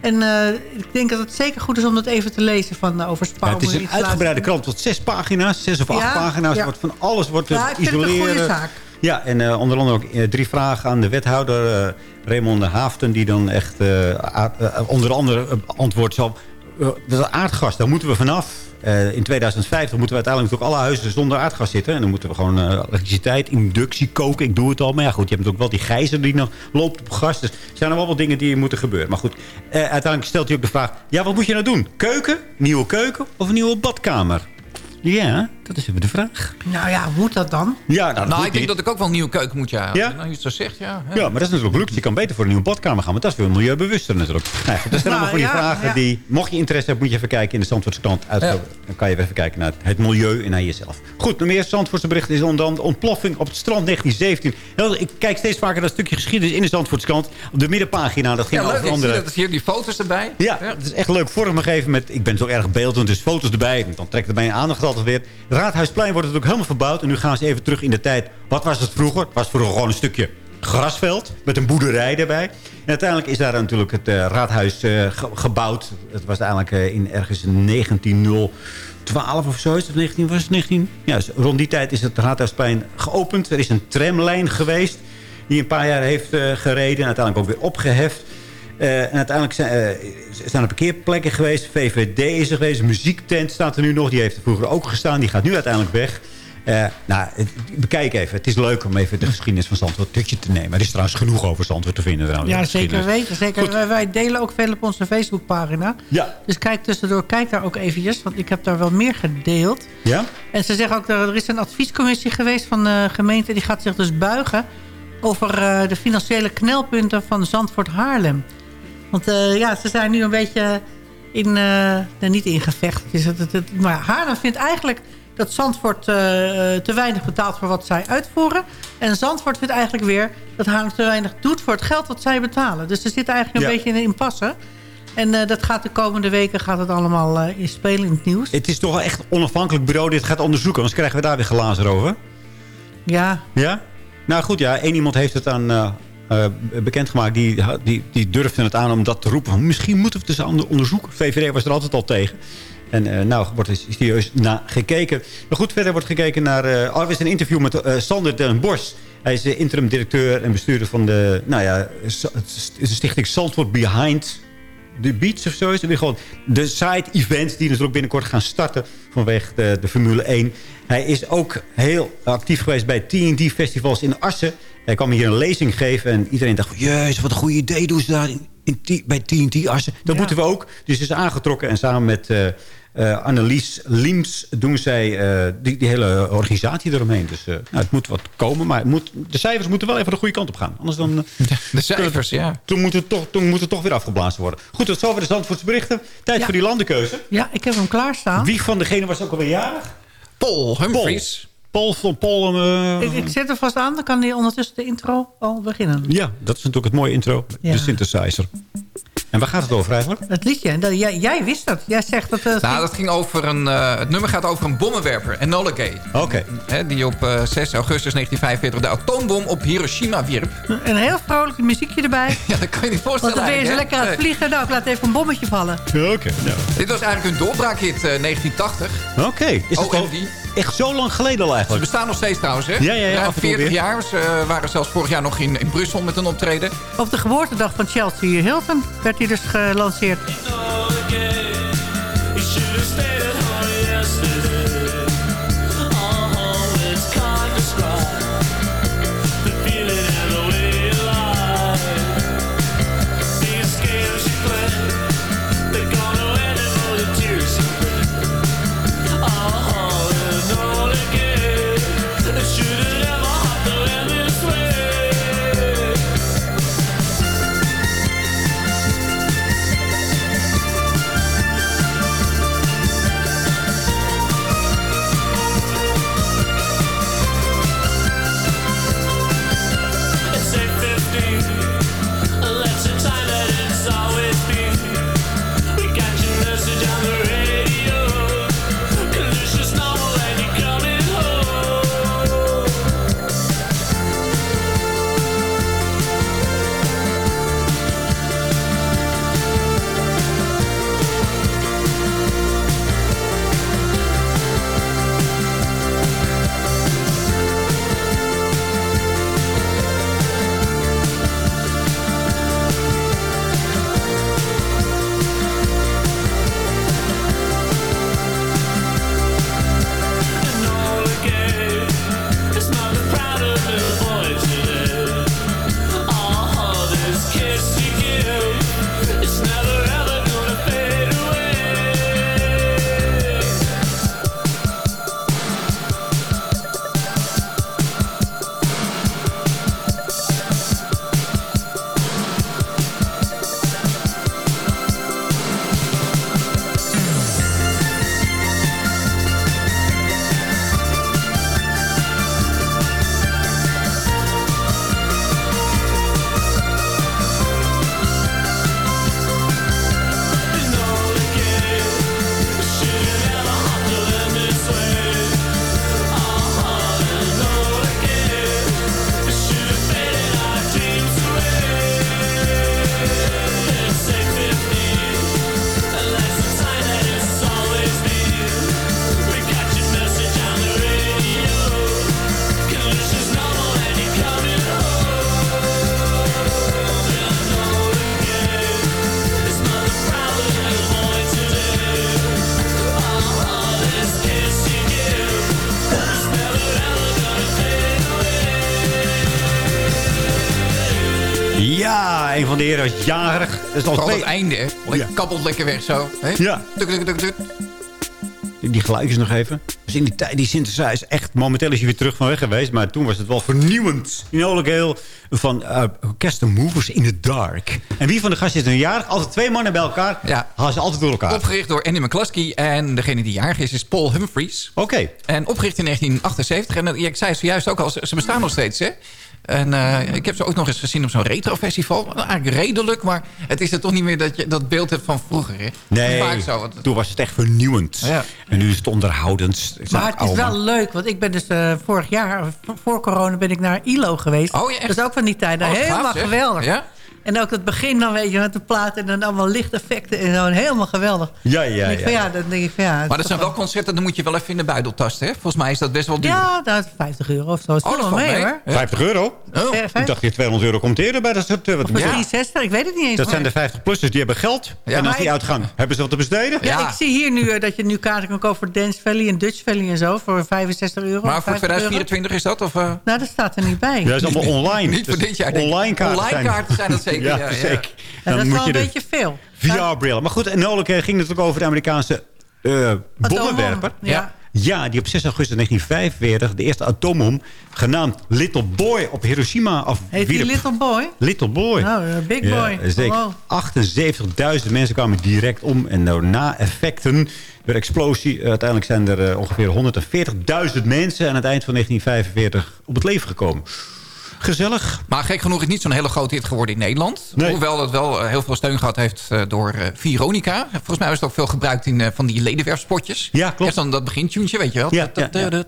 En eh, ik denk dat het zeker goed is om dat even te lezen van, uh, over Ja, het is een uitgebreide krant tot zes pagina's, zes of acht pagina's. ja. Wordt van alles wordt Ja, een isoleren. goede zaak. Ja, en eh, onder andere ook drie vragen aan de wethouder Raymond Haafden... die dan echt onder andere antwoord zal... dat aardgas, daar moeten we vanaf. Eh, in 2050 moeten we uiteindelijk ook alle huizen zonder aardgas zitten. En dan moeten we gewoon eh, elektriciteit, inductie, koken. Ik doe het al. Maar ja, goed, je hebt natuurlijk wel die gijzer die nog loopt op gas. Dus er zijn wel wat dingen die moeten gebeuren. Maar goed, eh, uiteindelijk stelt hij ook de vraag... Ja, wat moet je nou doen? Keuken? Nieuwe keuken of een nieuwe badkamer? Ja, dat is even de vraag. Nou ja, moet dat dan? Ja, nou, Nou, ik denk niet. dat ik ook wel een nieuwe keuken moet, ja. Ja? Nou, je het zo zegt, ja. Ja, maar dat is natuurlijk lukt. Je kan beter voor een nieuwe badkamer gaan. Want dat is veel milieubewuster natuurlijk. Nou, goed, dat zijn allemaal van die ja, vragen ja. die... Mocht je interesse hebben, moet je even kijken in de Zandvoortse krant. Uit, Ja. Dan kan je even kijken naar het milieu en naar jezelf. Goed, nog meer Zandvoortse berichten is andere de ontploffing op het strand 1917. Heel- Ik kijk steeds vaker naar een stukje geschiedenis in de Zandvoortse krant. Op de middenpagina, dat ging Ja, leuk. over andere... dat hier die foto's erbij. Ja, het is echt leuk vorm gegeven met... Ik ben zo erg beeldend, dus foto's erbij. Dan trekt het mijn aandacht altijd weer. Raadhuisplein wordt natuurlijk helemaal verbouwd. En nu gaan ze even terug in de tijd. Wat was het vroeger? Het was vroeger gewoon een stukje grasveld met een boerderij erbij. En uiteindelijk is daar natuurlijk het eh, raadhuis eh, ge- gebouwd. Het was eigenlijk eh, in ergens in 1912 of zo. Is het 19, was het 19? Ja, dus rond die tijd is het Raadhuisplein geopend. Er is een tramlijn geweest die een paar jaar heeft gereden. En uiteindelijk ook weer opgeheft. Eh, en uiteindelijk zijn, zijn er parkeerplekken geweest. VVD is er geweest. Muziektent staat er nu nog. Die heeft er vroeger ook gestaan. Die gaat nu uiteindelijk weg. Eh, nou, het- bekijk even. Het is leuk om even de geschiedenis van Zandvoort tutje te nemen. Er is trouwens genoeg over Zandvoort te vinden. Trouwens, Ja, zeker weten. Zeker. Wij, wij delen ook veel op onze Facebookpagina. Ja. Dus kijk tussendoor, kijk daar ook eventjes. Want ik heb daar wel meer gedeeld. Ja? En ze zeggen ook, dat er is een adviescommissie geweest van de gemeente. Die gaat zich dus buigen over de financiële knelpunten van Zandvoort-Haarlem. Want eh, ja, ze zijn nu een beetje in, nee, niet in gevecht. Het is het, het, het- maar Haarlem vindt eigenlijk dat Zandvoort eh, te weinig betaalt voor wat zij uitvoeren. En Zandvoort vindt eigenlijk weer dat Haarlem te weinig doet voor het geld wat zij betalen. Dus ze zitten eigenlijk een Ja. beetje in een impasse. En dat gaat de komende weken gaat het allemaal in spelen in het nieuws. Het is toch wel echt onafhankelijk bureau die het gaat onderzoeken. Anders krijgen we daar weer glazen over. Ja, Ja? Nou goed, ja. één iemand heeft het aan eh, bekendgemaakt. Die, die, die durfde het aan om dat te roepen. Misschien moeten we het eens onderzoeken. VVD was er altijd al tegen. En eh, nou wordt er serieus naar gekeken. Maar goed, verder wordt gekeken naar... oh, er is een interview met Sander den Bos. Hij is interim directeur en bestuurder van de... Nou ja, de stichting Zandvoort Behind de Beats of zo is weer gewoon de side events die natuurlijk binnenkort gaan starten vanwege de, de Formule 1. Hij is ook heel actief geweest bij TNT festivals in Assen. Hij kwam hier een lezing geven en iedereen dacht jezus, wat een goed idee doen ze daar in, bij TNT Assen. Dat moeten we ook. Dus is aangetrokken en samen met eh eh, Annelies Liems doen zij eh, die, die hele organisatie eromheen. Dus eh, nou, het moet wat komen, maar het moet, de cijfers moeten wel even de goede kant op gaan. Anders dan... [laughs] De cijfers, ja. toen moet, het toch, toen moet het toch weer afgeblazen worden. Goed, tot zover de Zandvoortse berichten. Tijd Ja. voor die landenkeuze. ja, ik heb hem klaarstaan. Wie van degenen was ook alweer jarig? Paul Humphries. Paul van Paul. eh, Ik, ik zet er vast aan, dan kan hij ondertussen de intro al beginnen. Ja, dat is natuurlijk het mooie intro. Ja. De synthesizer. En waar gaat het over eigenlijk? Het liedje, dat, jij, jij wist dat. Jij zegt dat... het Nou, dat ging over een, eh, het nummer gaat over een bommenwerper, Enola Gay. Oké. Hè, die op eh, 6 augustus 1945 de atoombom op Hiroshima wierp. een heel vrolijk muziekje erbij. [laughs] Ja, dat kan je niet Want voorstellen dan ben je zo lekker aan het vliegen. Nou, ik laat even een bommetje vallen. Oké. Dit was eigenlijk hun doorbraakhit eh, 1980. Oké. Is het al OMD. Echt zo lang geleden al Ze eigenlijk? bestaan nog steeds trouwens, hè? Ja, ja, ja, af en toe 40 weer. jaar. Ze eh, waren zelfs vorig jaar nog in, in Brussel met een optreden. Op de geboortedag van Chelsea Hilton werd hij dus gelanceerd. Is Vooral twee... het einde, hè? Want Ja. je kabbelt lekker weg zo. Hè? Ja. Tuk, tuk, tuk, tuk. Die, geluidjes nog even. Dus in die tijd, die synthesizer, echt, momenteel is hij weer terug van weg geweest. Maar toen was het wel vernieuwend. Inhoudelijk heel van uh, Orchestra Movers in the Dark. En wie van de gasten is een jarig? Altijd twee mannen bij elkaar. Ja. Halen ze altijd door elkaar. Opgericht door Andy McCluskey. En degene die jarig is, is Paul Humphries. Oké. En opgericht in 1978. En eh, ja, ik zei het zojuist ook al, ze bestaan nog steeds, hè? En eh, ik heb ze ook nog eens gezien op zo'n retrofestival. Eigenlijk redelijk, maar het is er toch niet meer dat je dat beeld hebt van vroeger, hè? Nee, Vaak zo. want- toen was het echt vernieuwend. Ja. En nu is het onderhoudend. Maar het is wel leuk, want ik ben dus eh, vorig jaar, voor corona, ben ik naar ILO geweest. Oh, ja, echt? Dat is ook van die tijd. Oh, helemaal geweldig. Ja? En ook het begin dan, weet je, met de plaat en dan allemaal lichteffecten en zo. En helemaal geweldig. Ja, ja, ik van, ja. ja, dan denk ik van, ja. Maar dat is zijn wel concerten, dan moet je wel even in de buidel tasten, hè? Volgens mij is dat best wel duur. Ja, dat is 50 euro of zo. Dat Oh, dat mee, mee. hoor. Ja. 50 euro? Oh. Ik dacht je 200 euro komt eerder bij dat soort... Wat, Of ja. 63, ik weet het niet eens. Dat zijn de 50-plussers, die hebben geld. en als die ik- uitgaan, hebben ze wat te besteden? Ja, Ja. ik zie hier nu eh, dat je nu kaarten kan kopen voor Dance Valley en Dutch Valley en zo. Voor 65 euro. Maar voor 50 euro. 2024 is dat? Of, eh? Nou, dat staat er niet bij. Ja, dat is allemaal [laughs] online. Niet voor dit jaar, denk ik. Online kaarten Online zijn. kaarten zijn dat zeker, [laughs] ja, ja, ja. zeker. En dat is wel een de beetje veel. VR-brillen. Maar goed, en Nolik eh, ging het ook over de Amerikaanse eh bommenwerper. Ja. Ja, die op 6 augustus 1945 de eerste atoombom genaamd Little Boy op Hiroshima afwierp. Heet die Little Boy? Little Boy. Nou, eh, big Ja, boy. zeker. Oh, wow. 78.000 mensen kwamen direct om. En door na-effecten, door explosie... eh, uiteindelijk zijn er eh, ongeveer 140.000 mensen... aan het eind van 1945 op het leven gekomen. Gezellig. Maar gek genoeg is niet zo'n hele grote hit geworden in Nederland. Nee. Hoewel het wel eh, heel veel steun gehad heeft eh, door eh, Veronica. Volgens mij was het ook veel gebruikt in van die ledenwerfspotjes. Ja, klopt. Dan dat begintuntje, weet je wel. Ja, ja, ja.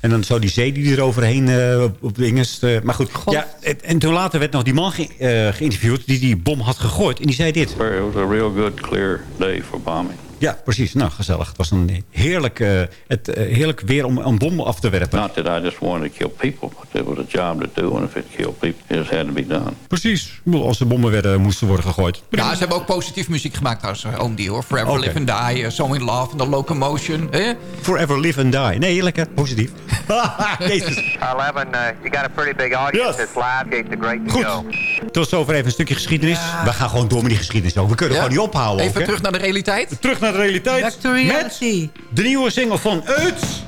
En dan zo die zee die er overheen eh, op, dinges. eh, maar goed, ja, en, en toen later werd nog die man ge- eh, geïnterviewd... die die bom had gegooid. En die zei dit. It was a real good, clear day for bombing. Ja, precies. Nou, gezellig. Het was een heerlijk, eh, het, eh, heerlijk weer om een bom af te werpen. Not that I just wanted to kill people, but it was a job to do, and if it killed people, it just had to be done. Precies. Als de bommen werden, moesten worden gegooid. Ja, ze hebben ook positief muziek gemaakt trouwens, eh, oom die hoor. Forever Oké. Live and Die, eh, So in Love, The Locomotion. Hè? Forever live and die. Nee, lekker. Positief. [laughs] Jezus. 11, uh, you got a pretty big audience. Yes. It's live. Gates are great Goed. go. Tot zover even een stukje geschiedenis. We gaan gewoon door met die geschiedenis ook. We kunnen Ja. gewoon niet ophouden. Even ook, hè? terug naar de realiteit. terug naar de realiteit. Back to reality. Met de nieuwe single van Uit.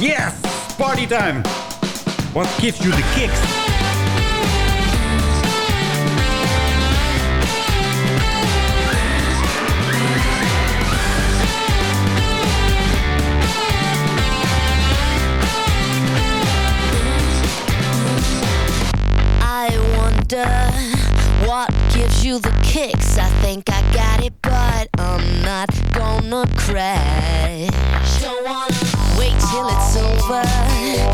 Yes! Party time. What gives you the kicks? I wonder what gives you the kicks. I think I got it, I'm not gonna crash. Don't wanna wait till it's over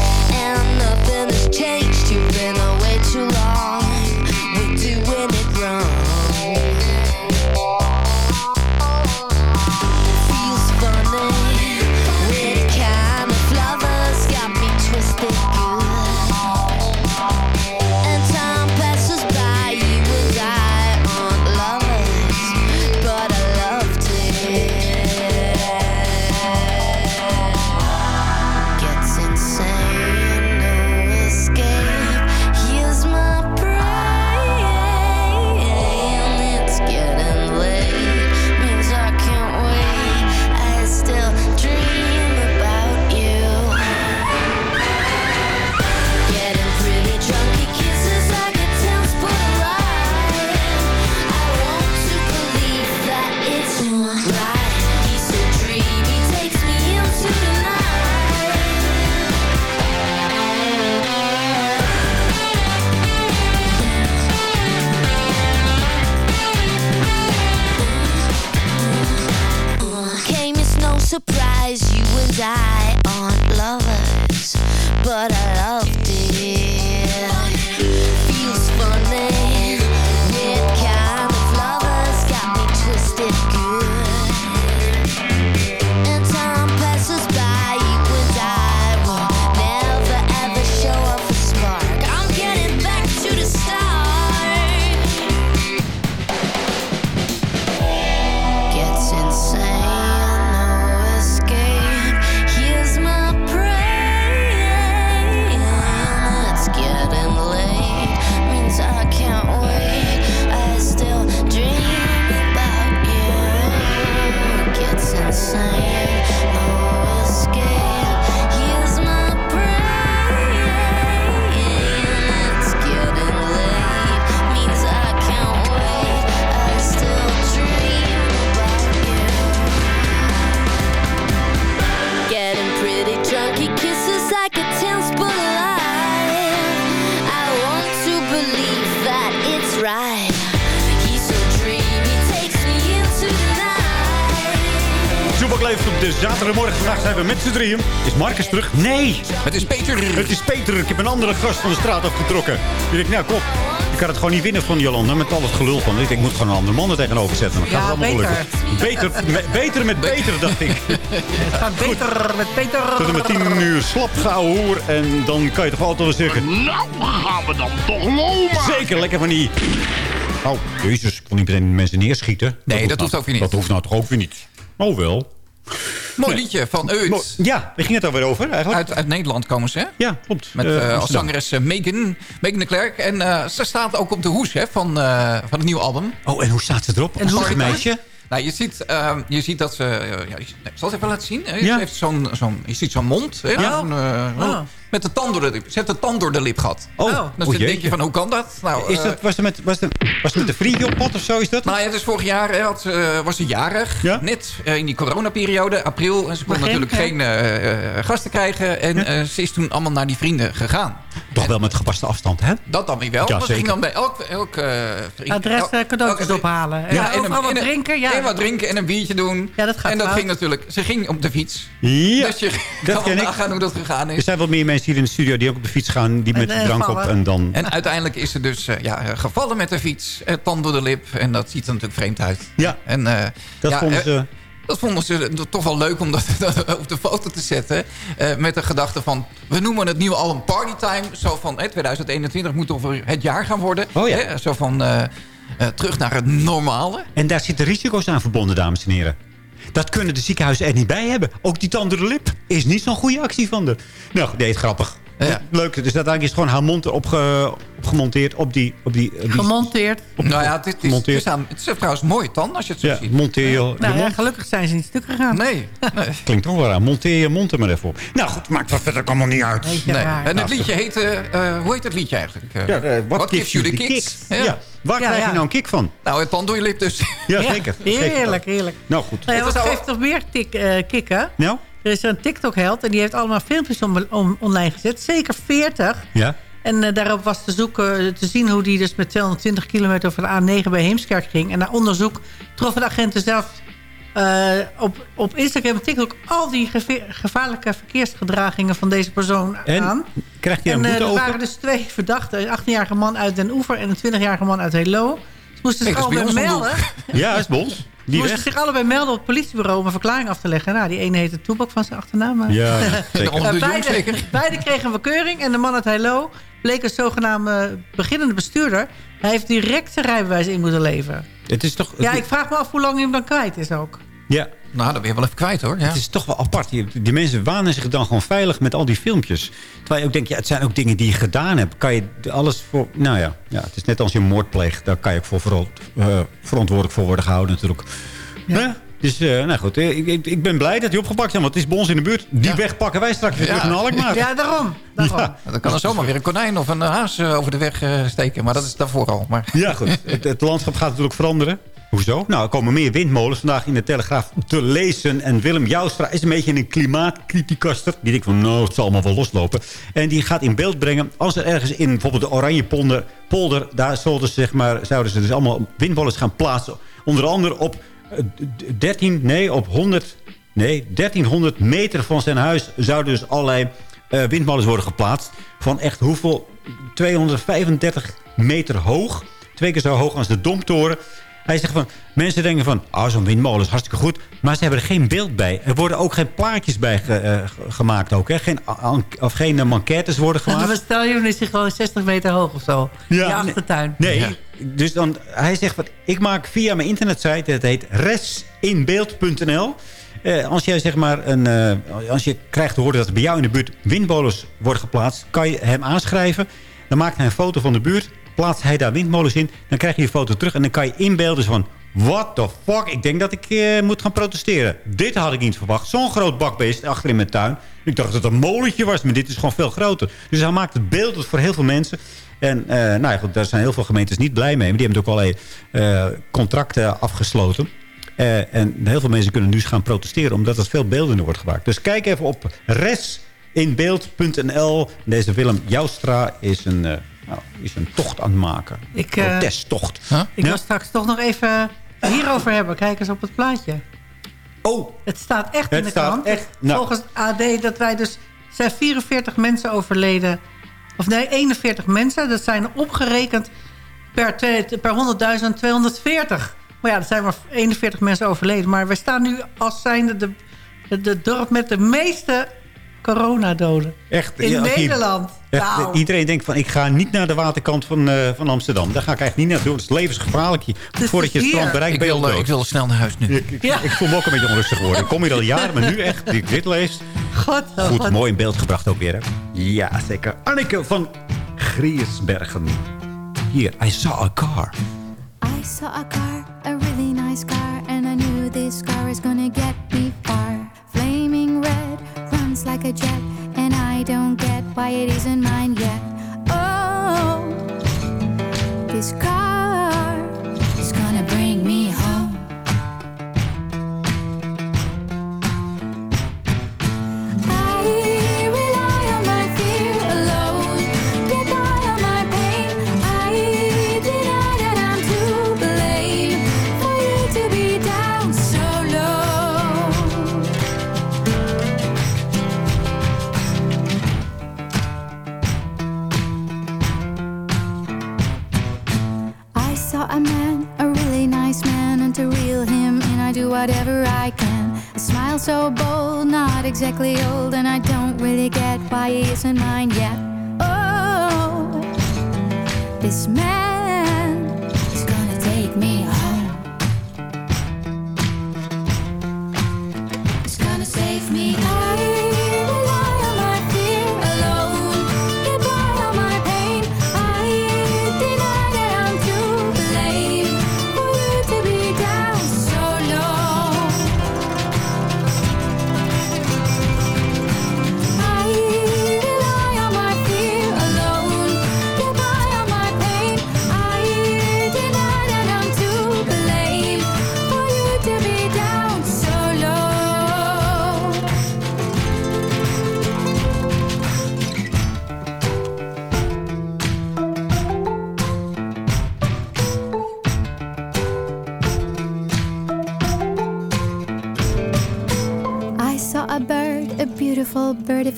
drieën. Is Marcus terug? Nee! Het is Peter. Het is Peter. Ik heb een andere gast van de straat afgetrokken. Ik denk, nou kom. Ik kan het gewoon niet winnen van Jolanda met al het gelul van. Ik denk, ik moet gewoon een andere man er tegenover zetten. Dan gaat Ja, het allemaal beter. Beter, me- beter met beter, dacht ik. [laughs] Het gaat beter met Peter. Tot en met 10 uur slap gauw hoor. En dan kan je toch altijd wel zeggen... Nou gaan we dan toch lopen. Zeker, lekker van die... Oh, jezus. Ik wil niet meteen mensen neerschieten. Nee, dat hoeft ook weer niet. Dat hoeft nou toch ook weer niet. Oh wel. Mooi liedje van Uit. Ja, waar ging het alweer over eigenlijk? Uit, uit Nederland komen ze, hè? Ja, klopt. Met Eh, eh, als zangeres eh, Megan, Megan de Klerk. En eh, ze staat ook op de hoes hè, van, eh, van het nieuwe album. Oh, en hoe staat ze erop? En Als hoe meisje? Nou, je ziet, ehm, je ziet dat ze... ja, je- nee, ik zal het even laten zien. hè. Ja. Ze heeft zo'n, zo'n, je ziet zo'n mond. Hè, Ja. zo'n. Met de tand door de lip. Ze heeft de tand door de lip gehad. Oh, Dan oh, denk je van, hoe kan dat? Nou, Is eh, dat, was, het met, was, het, was het met de vriendje op pad of zo is dat? nou ja, dus vorig jaar hè, had, ze, eh, was ze jarig. Ja? Net eh, in die coronaperiode, april. En ze kon natuurlijk geen gasten krijgen. En eh, ze is toen allemaal naar die vrienden gegaan. Toch wel met gepaste afstand, hè? Dat dan weer wel. Ja, maar ze ging zeker. dan bij elk, elk eh, vriend... Adres, cadeautjes ophalen. En Ja, en, wat drinken. Ja. en wat drinken en een biertje doen. Ja, dat gaat en dat ging natuurlijk... Ze ging op de fiets. Ja, dus je dat [laughs] kan ik. nagaan hoe dat gegaan Er is. zijn wel meer mensen hier in de studio die ook op de fiets gaan. Die met En, eh, drank op en dan... En uiteindelijk is ze dus eh, ja, eh, gevallen met de fiets. eh, tand door de lip. En dat ziet er natuurlijk vreemd uit. Ja, En, eh, dat ja, vonden ze... Dat vonden ze toch wel leuk om [laughs] dat, op de foto te zetten. eh, met de gedachte van, we noemen het nieuwe album Partytime. Zo van, hè, 2021 moet toch het jaar gaan worden. Oh ja. Hè, zo van, eh, eh, terug naar het normale. En daar zitten risico's aan verbonden, dames en heren. Dat kunnen de ziekenhuizen er niet bij hebben. Ook die tand door de lip is niet zo'n goede actie van de... Nou, het grappig. Ja. Leuk, dus uiteindelijk is gewoon haar mond opgemonteerd op die... Op die, op die Gemonteerd. nou ja, het is, het is, gemonteerd. aan- het is trouwens een mooie tand als je het zo ja, ziet. monteer je, je Nou ja, gelukkig zijn ze niet stuk gegaan. Nee, nee. [laughs] Klinkt toch wel raar. Monteer je mond er maar even op. Nou goed, maakt wat verder allemaal niet uit. Nee. En het liedje heet, eh, eh, hoe heet het liedje eigenlijk? Eh, Ja, eh, what, What gives you the kicks? Ja. Waar Ja, krijg je nou een kick van? Nou, het tand door je lip dus. Ja, zeker. Heerlijk, heerlijk. Nou goed. Nou ja, Het wat geeft nog meer tik, eh, kikken? Nou? Er is een TikTok-held en die heeft allemaal filmpjes om, om- online gezet. Zeker 40. Ja? En eh, daarop was te, zoeken, te zien hoe die dus met 220 kilometer de A9 bij Heemskerk ging. En na onderzoek troffen de agenten zelf eh, op, op Instagram en TikTok... al die gevaarlijke verkeersgedragingen van deze persoon En aan. krijgt hij En eh, er over? waren dus twee verdachten. Een 18-jarige man uit Den Oever en een 20-jarige man uit Helo. Ze moesten zich dat om de melden. Ja, is bos. [laughs] Die moesten zich allebei melden op het politiebureau om een verklaring af te leggen. Nou, die ene heette Toebak van zijn achternaam. maar- Ja, [laughs] zeker. Beide, kregen een bekeuring. En de man uit Heilo bleek een zogenaamde beginnende bestuurder. Hij heeft direct zijn rijbewijs in moeten leveren. Het is toch... Ja, ik vraag me af hoe lang hij hem dan kwijt is ook. Ja, Nou, dan ben je wel even kwijt hoor. Ja. Het is toch wel apart. Die, die mensen wanen zich dan gewoon veilig met al die filmpjes. Terwijl je ook denkt, ja, het zijn ook dingen die je gedaan hebt. Kan je alles voor... Nou ja, ja het is net als je een moord pleegt. Daar kan je ook voor verant- eh, verantwoordelijk voor worden gehouden natuurlijk. Ja. Dus, eh, nou goed. eh, Ik, ik, ik ben blij dat die opgepakt zijn. Want het is bij ons in de buurt. Die Ja. weg pakken wij straks weer Ja. terug naar Alkmaar. Ja, daarom. daarom. Ja. Dan kan er zomaar weer een konijn of een haas over de weg eh, steken. Maar dat is daarvoor al. Maar... Ja, goed. [laughs] Het, het landschap gaat natuurlijk veranderen. Hoezo? Nou, er komen meer windmolens vandaag in de Telegraaf te lezen. En Willem Joustra is een beetje een klimaatcriticaster. Die denkt van, nou, het zal allemaal wel loslopen. En die gaat in beeld brengen, als er ergens in bijvoorbeeld de Oranje polder, daar zouden ze, zeg maar, zouden ze dus allemaal windmolens gaan plaatsen. Onder andere op eh, d- 13, nee, op 100, nee, 1300 meter van zijn huis zouden dus allerlei eh, windmolens worden geplaatst. Van echt hoeveel? 235 meter hoog. Twee keer zo hoog als de Domtoren. Hij zegt van, mensen denken van, ah, zo'n windmolen is hartstikke goed. Maar ze hebben er geen beeld bij. Er worden ook geen plaatjes bij ge- eh, ge- gemaakt ook. Hè? Geen, of geen uh, manquettes worden En gemaakt. dan stel je is hij gewoon 60 meter hoog of zo. Ja, nee. achtertuin. Nee, Ja. dus dan, hij zegt, wat, ik maak via mijn internetsite, het heet resinbeeld.nl. Eh, als jij zeg maar een, eh, als je krijgt te horen dat er bij jou in de buurt windmolens worden geplaatst, kan je hem aanschrijven. Dan maakt hij een foto van de buurt, plaatst hij daar windmolens in, dan krijg je die foto terug en dan kan je inbeelden van, what the fuck, ik denk dat ik eh, moet gaan protesteren. Dit had ik niet verwacht, zo'n groot bakbeest achter in mijn tuin. Ik dacht dat het een molentje was, maar dit is gewoon veel groter. Dus hij maakt het beeld voor heel veel mensen. En eh, nou ja, goed, daar zijn heel veel gemeentes niet blij mee. Maar die hebben ook allerlei eh, contracten afgesloten. En heel veel mensen kunnen nu gaan protesteren... omdat er veel beeldender wordt gemaakt. Dus kijk even op resinbeeld.nl. Deze Willem Joustra is een, nou, is een tocht aan het maken. Ik, eh, Protesttocht. Ik Ja? wil straks toch nog even hierover hebben. Kijk eens op het plaatje. Oh. Het staat echt in Het de staat krant. echt, nou. Volgens AD dat wij dus... zijn 44 mensen overleden. Of nee, 41 mensen. Dat zijn opgerekend per, per 100.000 240. Maar ja, er zijn maar 41 mensen overleden. Maar wij staan nu als zijnde de, de, de dorp met de meeste coronadoden. Echt, In ja, Nederland. echt, Nou. Iedereen denkt van, ik ga niet naar de waterkant van, eh, van Amsterdam. Daar ga ik eigenlijk niet naartoe. Het is levensgevaarlijk. Je- Voordat je het strand bereikt, Ik ben je al wil, dood. ik wil snel naar huis nu. Ik, ik, ik voel me ook een beetje onrustig worden. Ik kom hier al jaren, maar nu echt, die ik dit lees. God, oh Goed, God. mooi in beeld gebracht ook weer, hè? Ja, zeker. Anneke van Griersbergen. Hier, I saw a car. I saw a car, a really nice car, and I knew this car is gonna get me like a jet, and I don't get why it isn't mine yet. Oh, this car whatever I can. A smile so bold, not exactly old, and I don't really get why he isn't mine yet. Oh, this man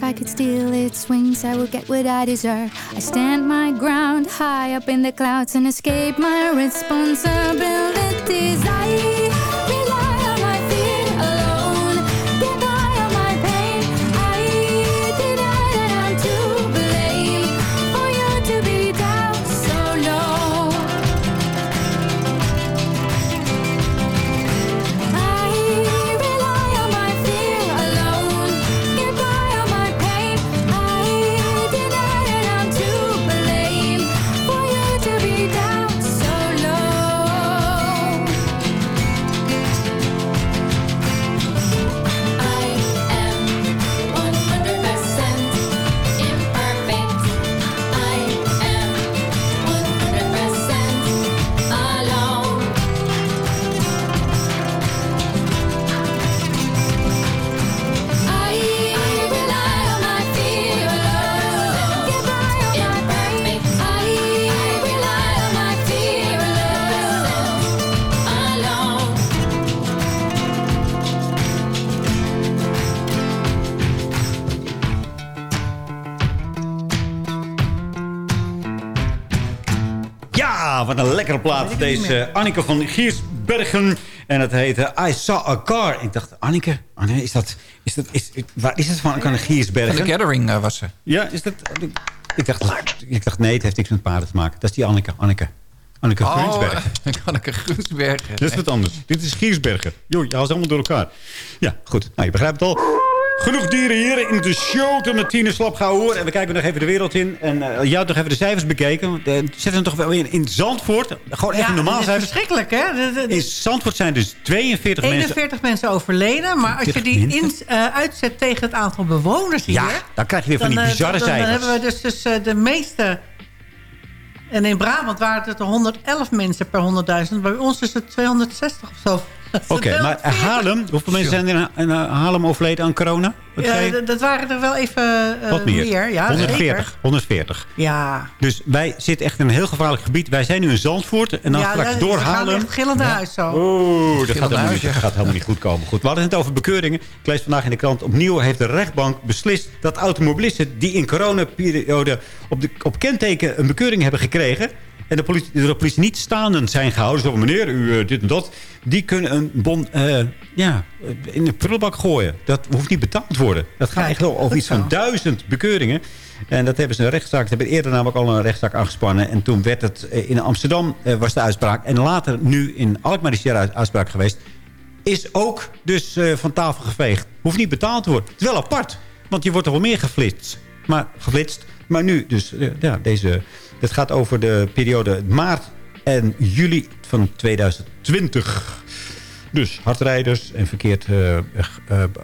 I could steal its wings, I would get what I deserve. I stand my ground high up in the clouds and escape my responsibilities. I Ja, wat een lekkere plaat. Deze Anneke van Giersbergen. En het heette I Saw a Car. Ik dacht, Anneke, oh nee, is dat, is dat, is, waar is het van Anneke Giersbergen? Van de Gathering eh, was ze. Ja, is dat... Ik dacht, ik dacht, nee, het heeft niks met paarden te maken. Dat is die Anneke. Anneke. Anneke Oh, Grunsbergen. [laughs] Anneke Grunsbergen. Dat is wat anders. Dit is Giersbergen. Jo, je haalt ze allemaal door elkaar. Ja, goed. Nou, je begrijpt het al. Genoeg dieren hier in de show. Tot met tien slap gaan horen. En we kijken nog even de wereld in. En eh jij nog even de cijfers bekeken. Eh, zetten we toch wel in, in Zandvoort. Gewoon even normaal het is cijfers. verschrikkelijk, hè? De- de- de- In Zandvoort zijn dus 42 mensen. 41 mensen overleden. Maar als je 40 die in, eh, uitzet tegen het aantal bewoners hier... Ja, dan krijg je weer van die dan, eh, bizarre dan, dan cijfers. hebben we dus, dus eh, de meeste... En in Brabant waren het er 111 mensen per 100.000. Bij ons is het 260 of zo. Oké, maar Haarlem, hoeveel mensen zijn er in, in Haarlem overleden aan corona? Wat Ja, dat waren er wel even eh, Wat meer? Ja, 140. zeker. 140. Ja. Dus wij zitten echt in een heel gevaarlijk gebied. Wij zijn nu in Zandvoort. En dan ja, straks ja, door Haarlem. echt gillend huis zo. Oeh, dat gaat, helemaal huis, niet, dat gaat helemaal niet goed komen. Goed, we hadden het over bekeuringen. Ik lees vandaag in de krant. Opnieuw heeft de rechtbank beslist dat automobilisten... die in coronaperiode op, de, op kenteken een bekeuring hebben gekregen... en de politie, door de politie niet staanden zijn gehouden... zo meneer, u eh, dit en dat... die kunnen een bon eh, ja, in de prullenbak gooien. Dat hoeft niet betaald te worden. Dat gaat echt over iets van duizend bekeuringen. En dat hebben ze een rechtszaak. Ze hebben eerder namelijk al een rechtszaak aangespannen. En toen werd het eh, in Amsterdam eh, was de uitspraak. En later nu in Alkmaar is de uitspraak geweest. Is ook dus eh, van tafel geveegd. Hoeft niet betaald te worden. Het is wel apart. Want je wordt er wel meer geflitst. Maar, geflitst. maar nu dus eh, ja, deze... Het gaat over de periode maart en juli van 2020. Dus hardrijders en verkeerd eh, eh,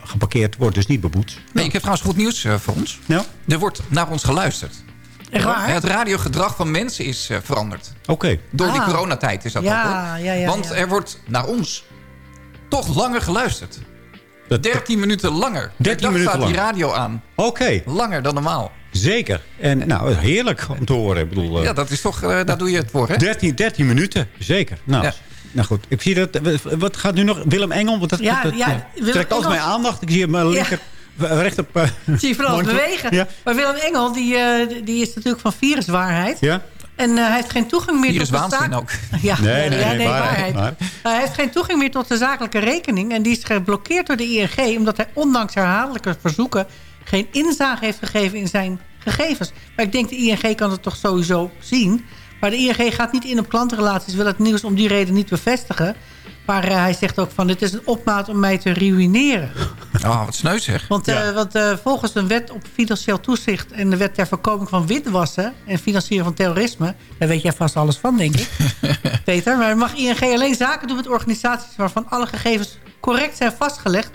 geparkeerd wordt dus niet beboet. Nee, ik heb trouwens goed nieuws eh, voor ons. Ja? Er wordt naar ons geluisterd. Echt waar? Het radiogedrag van mensen is eh, veranderd. Oké. Door die Ah. coronatijd is dat Ja, ook ja, ja, Want ja. er wordt naar ons toch langer geluisterd. Dat- 13 minuten langer. 13 Per dag minuten staat die radio aan. Oké, Langer dan normaal. Zeker. En nou, heerlijk om te horen. Ik bedoel, eh, Ja, dat is toch, eh, daar doe je het voor, hè? 13, 13 minuten, zeker. Nou, Ja. nou goed, ik zie dat... Wat gaat nu nog? Willem Engel? Want dat, Ja, dat, ja, eh, Willem trekt altijd mijn aandacht. Ik zie hem eh, linker, eh, recht op... eh, Zie je vooral bewegen. Ja. Maar Willem Engel, die, eh, die is natuurlijk van viruswaarheid. ja? En eh, hij heeft geen toegang meer tot de zaak... ook. [laughs] Ja, Nee, nee, ja, nee, waarheid. waarheid, hij heeft geen toegang meer tot de zakelijke rekening. En die is geblokkeerd door de ING... omdat hij ondanks herhaaldelijke verzoeken... geen inzage heeft gegeven in zijn gegevens. Maar ik denk, de ING kan het toch sowieso zien. Maar de ING gaat niet in op klantenrelaties... wil het nieuws om die reden niet bevestigen. Maar eh, hij zegt ook van... dit is een opmaat om mij te ruïneren. Oh, wat sneu zeg. Want, eh, want eh, volgens een wet op financieel toezicht... en de wet ter voorkoming van witwassen... en financieren van terrorisme... daar weet jij vast alles van, denk ik. [laughs] Peter, maar mag ING alleen zaken doen met organisaties... waarvan alle gegevens correct zijn vastgelegd.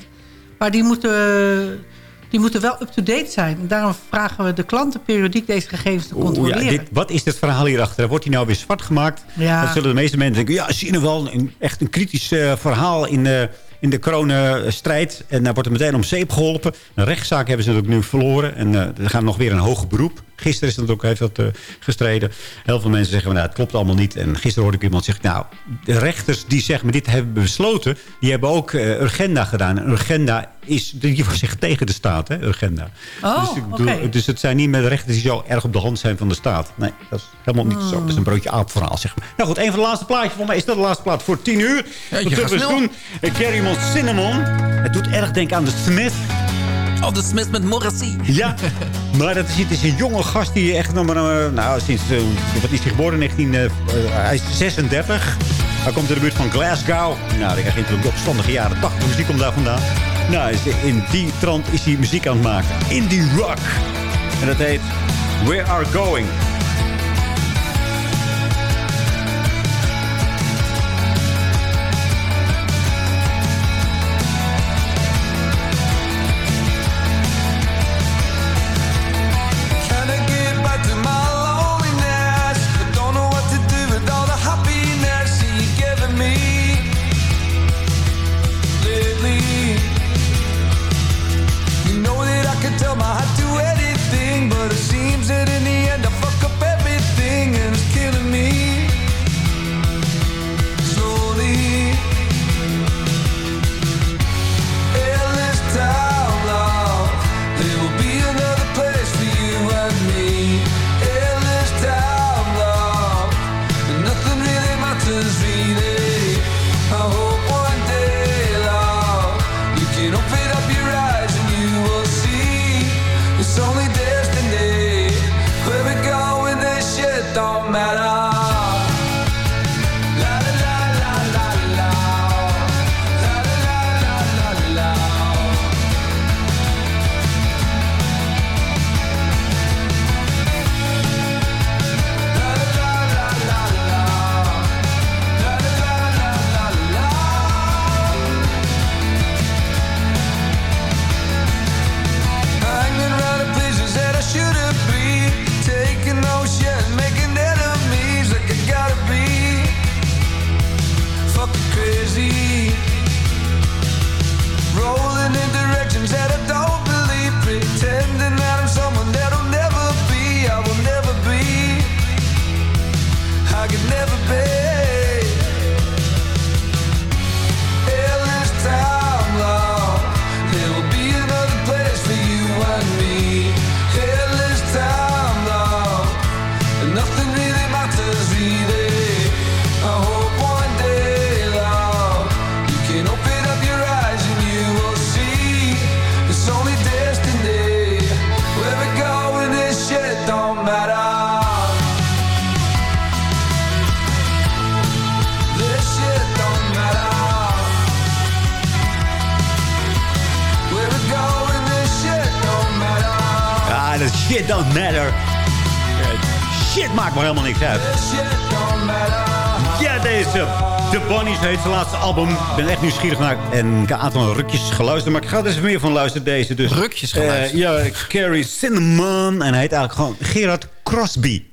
Maar die moeten, die moeten wel up-to-date zijn. En daarom vragen we de klanten periodiek deze gegevens te controleren. ja, dit, wat is dit verhaal hierachter? Wordt hij nou weer zwart gemaakt? Ja. Dan zullen de meeste mensen denken... ja, zie je wel, een, echt een kritisch eh, verhaal in de, in de coronastrijd. En daar wordt er meteen om zeep geholpen. Een rechtszaak hebben ze natuurlijk nu verloren. En eh, er gaat nog weer een hoger beroep. Gisteren is dat ook, heeft dat eh, gestreden. Heel veel mensen zeggen, nou, het klopt allemaal niet. En gisteren hoorde ik iemand zeggen... nou, de rechters die zeggen, maar dit hebben besloten... die hebben ook eh, Urgenda gedaan. En Urgenda is, die [laughs] was zich tegen de staat, hè, Urgenda. Oh, dus, ik bedoel, oké. dus het zijn niet meer de rechters die zo erg op de hand zijn van de staat. Nee, dat is helemaal niet zo. Dat is een broodje aapverhaal, zeg maar. Nou goed, een van de laatste plaatjes. Volgens mij is dat de laatste plaat voor 10 uur. Ja, je Wat gaat zullen we doen? Eh, Gary Moss Cinnamon. Het doet erg denken aan de Smith. De Smith met Morrissey. Ja, maar dat is, het is een jonge gast die echt nog maar... eh, nou, sinds... eh, wat is hij geboren? 19, eh, eh, hij is 36. Hij komt in de buurt van Glasgow. Nou, ik krijg de opstandige jaren 80 muziek komt daar vandaan. Nou, in die trant is hij muziek aan het maken. Indie rock. En dat heet We Are Going. Echt nieuwsgierig naar. En ik een aantal rukjes geluisterd. Maar ik ga er eens meer van luisteren, deze. Dus, Rukjes geluisterd? Eh, ja, Carrie Cinnamon. En hij heet eigenlijk gewoon Gerard Crosby.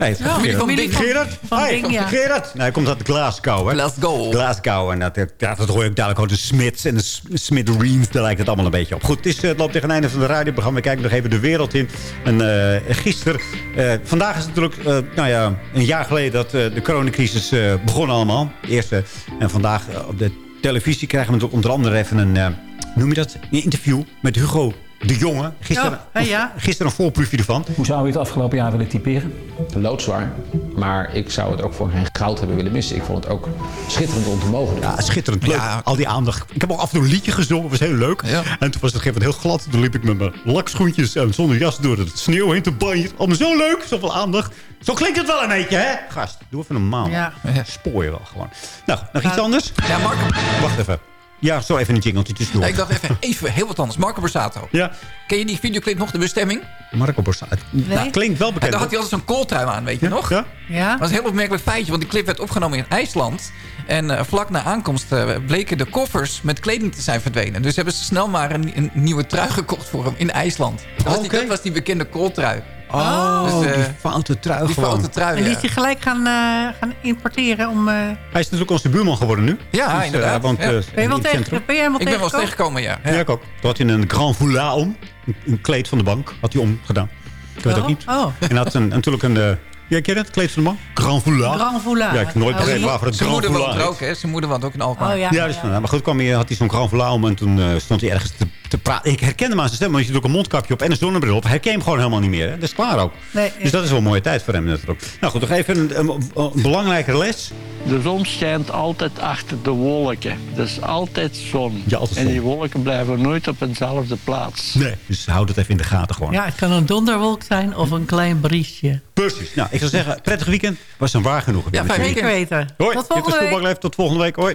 Van Bing. Gerard? Van Hi, Bing, ja. Gerard? Nee, hij komt uit Glasgow, hè? Glasgow. Glasgow. En dat, ja, dat hoor ik dadelijk gewoon de Smiths en de Smithereens. Daar lijkt het allemaal een beetje op. Goed, het, is, eh, het loopt tegen het einde van het radioprogramma. We kijken nog even de wereld in. En eh, gisteren... eh, vandaag is het natuurlijk, nou ja, een jaar geleden dat de coronacrisis begon allemaal. De eerste. En vandaag op de televisie krijgen we natuurlijk onder andere even een... noem je dat? Een interview met Hugo de Jonge. Gisteren, Ja, hè, ja. gisteren een voorproefje ervan. Hoe zou u het afgelopen jaar willen typeren? Loodzwaar. Maar ik zou het ook voor geen goud hebben willen missen. Ik vond het ook schitterend om te mogen doen. Ja, schitterend leuk. Al die aandacht. Ik heb ook af en toe een liedje gezongen. Dat was heel leuk. En toen was het gegeven heel glad. Toen liep ik met mijn lakschoentjes en zonder jas door het sneeuw heen te banjen. Allemaal zo leuk. Zoveel aandacht. Zo klinkt het wel een beetje, hè? Gast, doe even normaal. Ja. Spoor je wel gewoon. Nou, nog iets Ja. anders? Ja, Marco... Wacht even. Ja, zo even een jingletje tussendoor. Nee, ik dacht even, even heel wat anders. Marco Borsato. Ja. Ken je die videoclip nog, De Bestemming? Marco Borsato. Nou, klinkt wel En bekend. daar had hij altijd zo'n kooltrui aan, weet je nog? Ja? Ja. Dat was een heel opmerkelijk feitje, want die clip werd opgenomen in IJsland. En eh, vlak na aankomst eh, bleken de koffers met kleding te zijn verdwenen. Dus hebben ze snel maar een, een nieuwe trui gekocht voor hem in IJsland. Dat was, die, dat was die bekende kooltrui. Oh, Dus, eh, die foute trui Die gewoon. foute trui, En die ja. is hij gelijk gaan, eh, gaan importeren om... eh, Hij is natuurlijk onze buurman geworden nu. Ja, Dus, eh, inderdaad. woont, Ja. eh, ben je wel tegen, ben helemaal Ik ben wel eens tegengekomen? ja. Ja, ik ook. Toen had hij een grand foulard om. Een, een kleed van de bank had hij omgedaan. Ik weet het ook niet. Oh. En had een, natuurlijk een... eh ja, ken je dat? Kleed van de bank? Grand foulard. Grand foulard. Ja, ik heb nooit Oh, begrepen waarvoor het Zijn grand moeder foulard woont er heet. ook, hè? Zijn moeder woont ook in Alkmaar. Oh ja. Ja, dus, vandaar. maar goed, kwam hij, had hij zo'n grand foulard om en toen eh, stond hij ergens te, te praten. Ik herkende hem aan zijn stem, want je doet ook een mondkapje op en een zonnebril op. Herken hem gewoon helemaal niet meer. Hè? Dat is klaar ook. Nee, Dus dat is wel een mooie tijd voor hem natuurlijk. Nou goed, nog even een, een, een belangrijke les. De zon schijnt altijd achter de wolken. Dus altijd zon. Ja, altijd En zon. die wolken blijven nooit op eenzelfde plaats. Nee. Dus houd het even in de gaten gewoon. Ja, het kan een donderwolk zijn of een klein briesje. Precies. Nou, ik zou zeggen, prettig weekend. Was een waar genoeg. Ja, fijn Zeker weten. Hoi, Tot dit was volgende week. Tot volgende week. Hoi.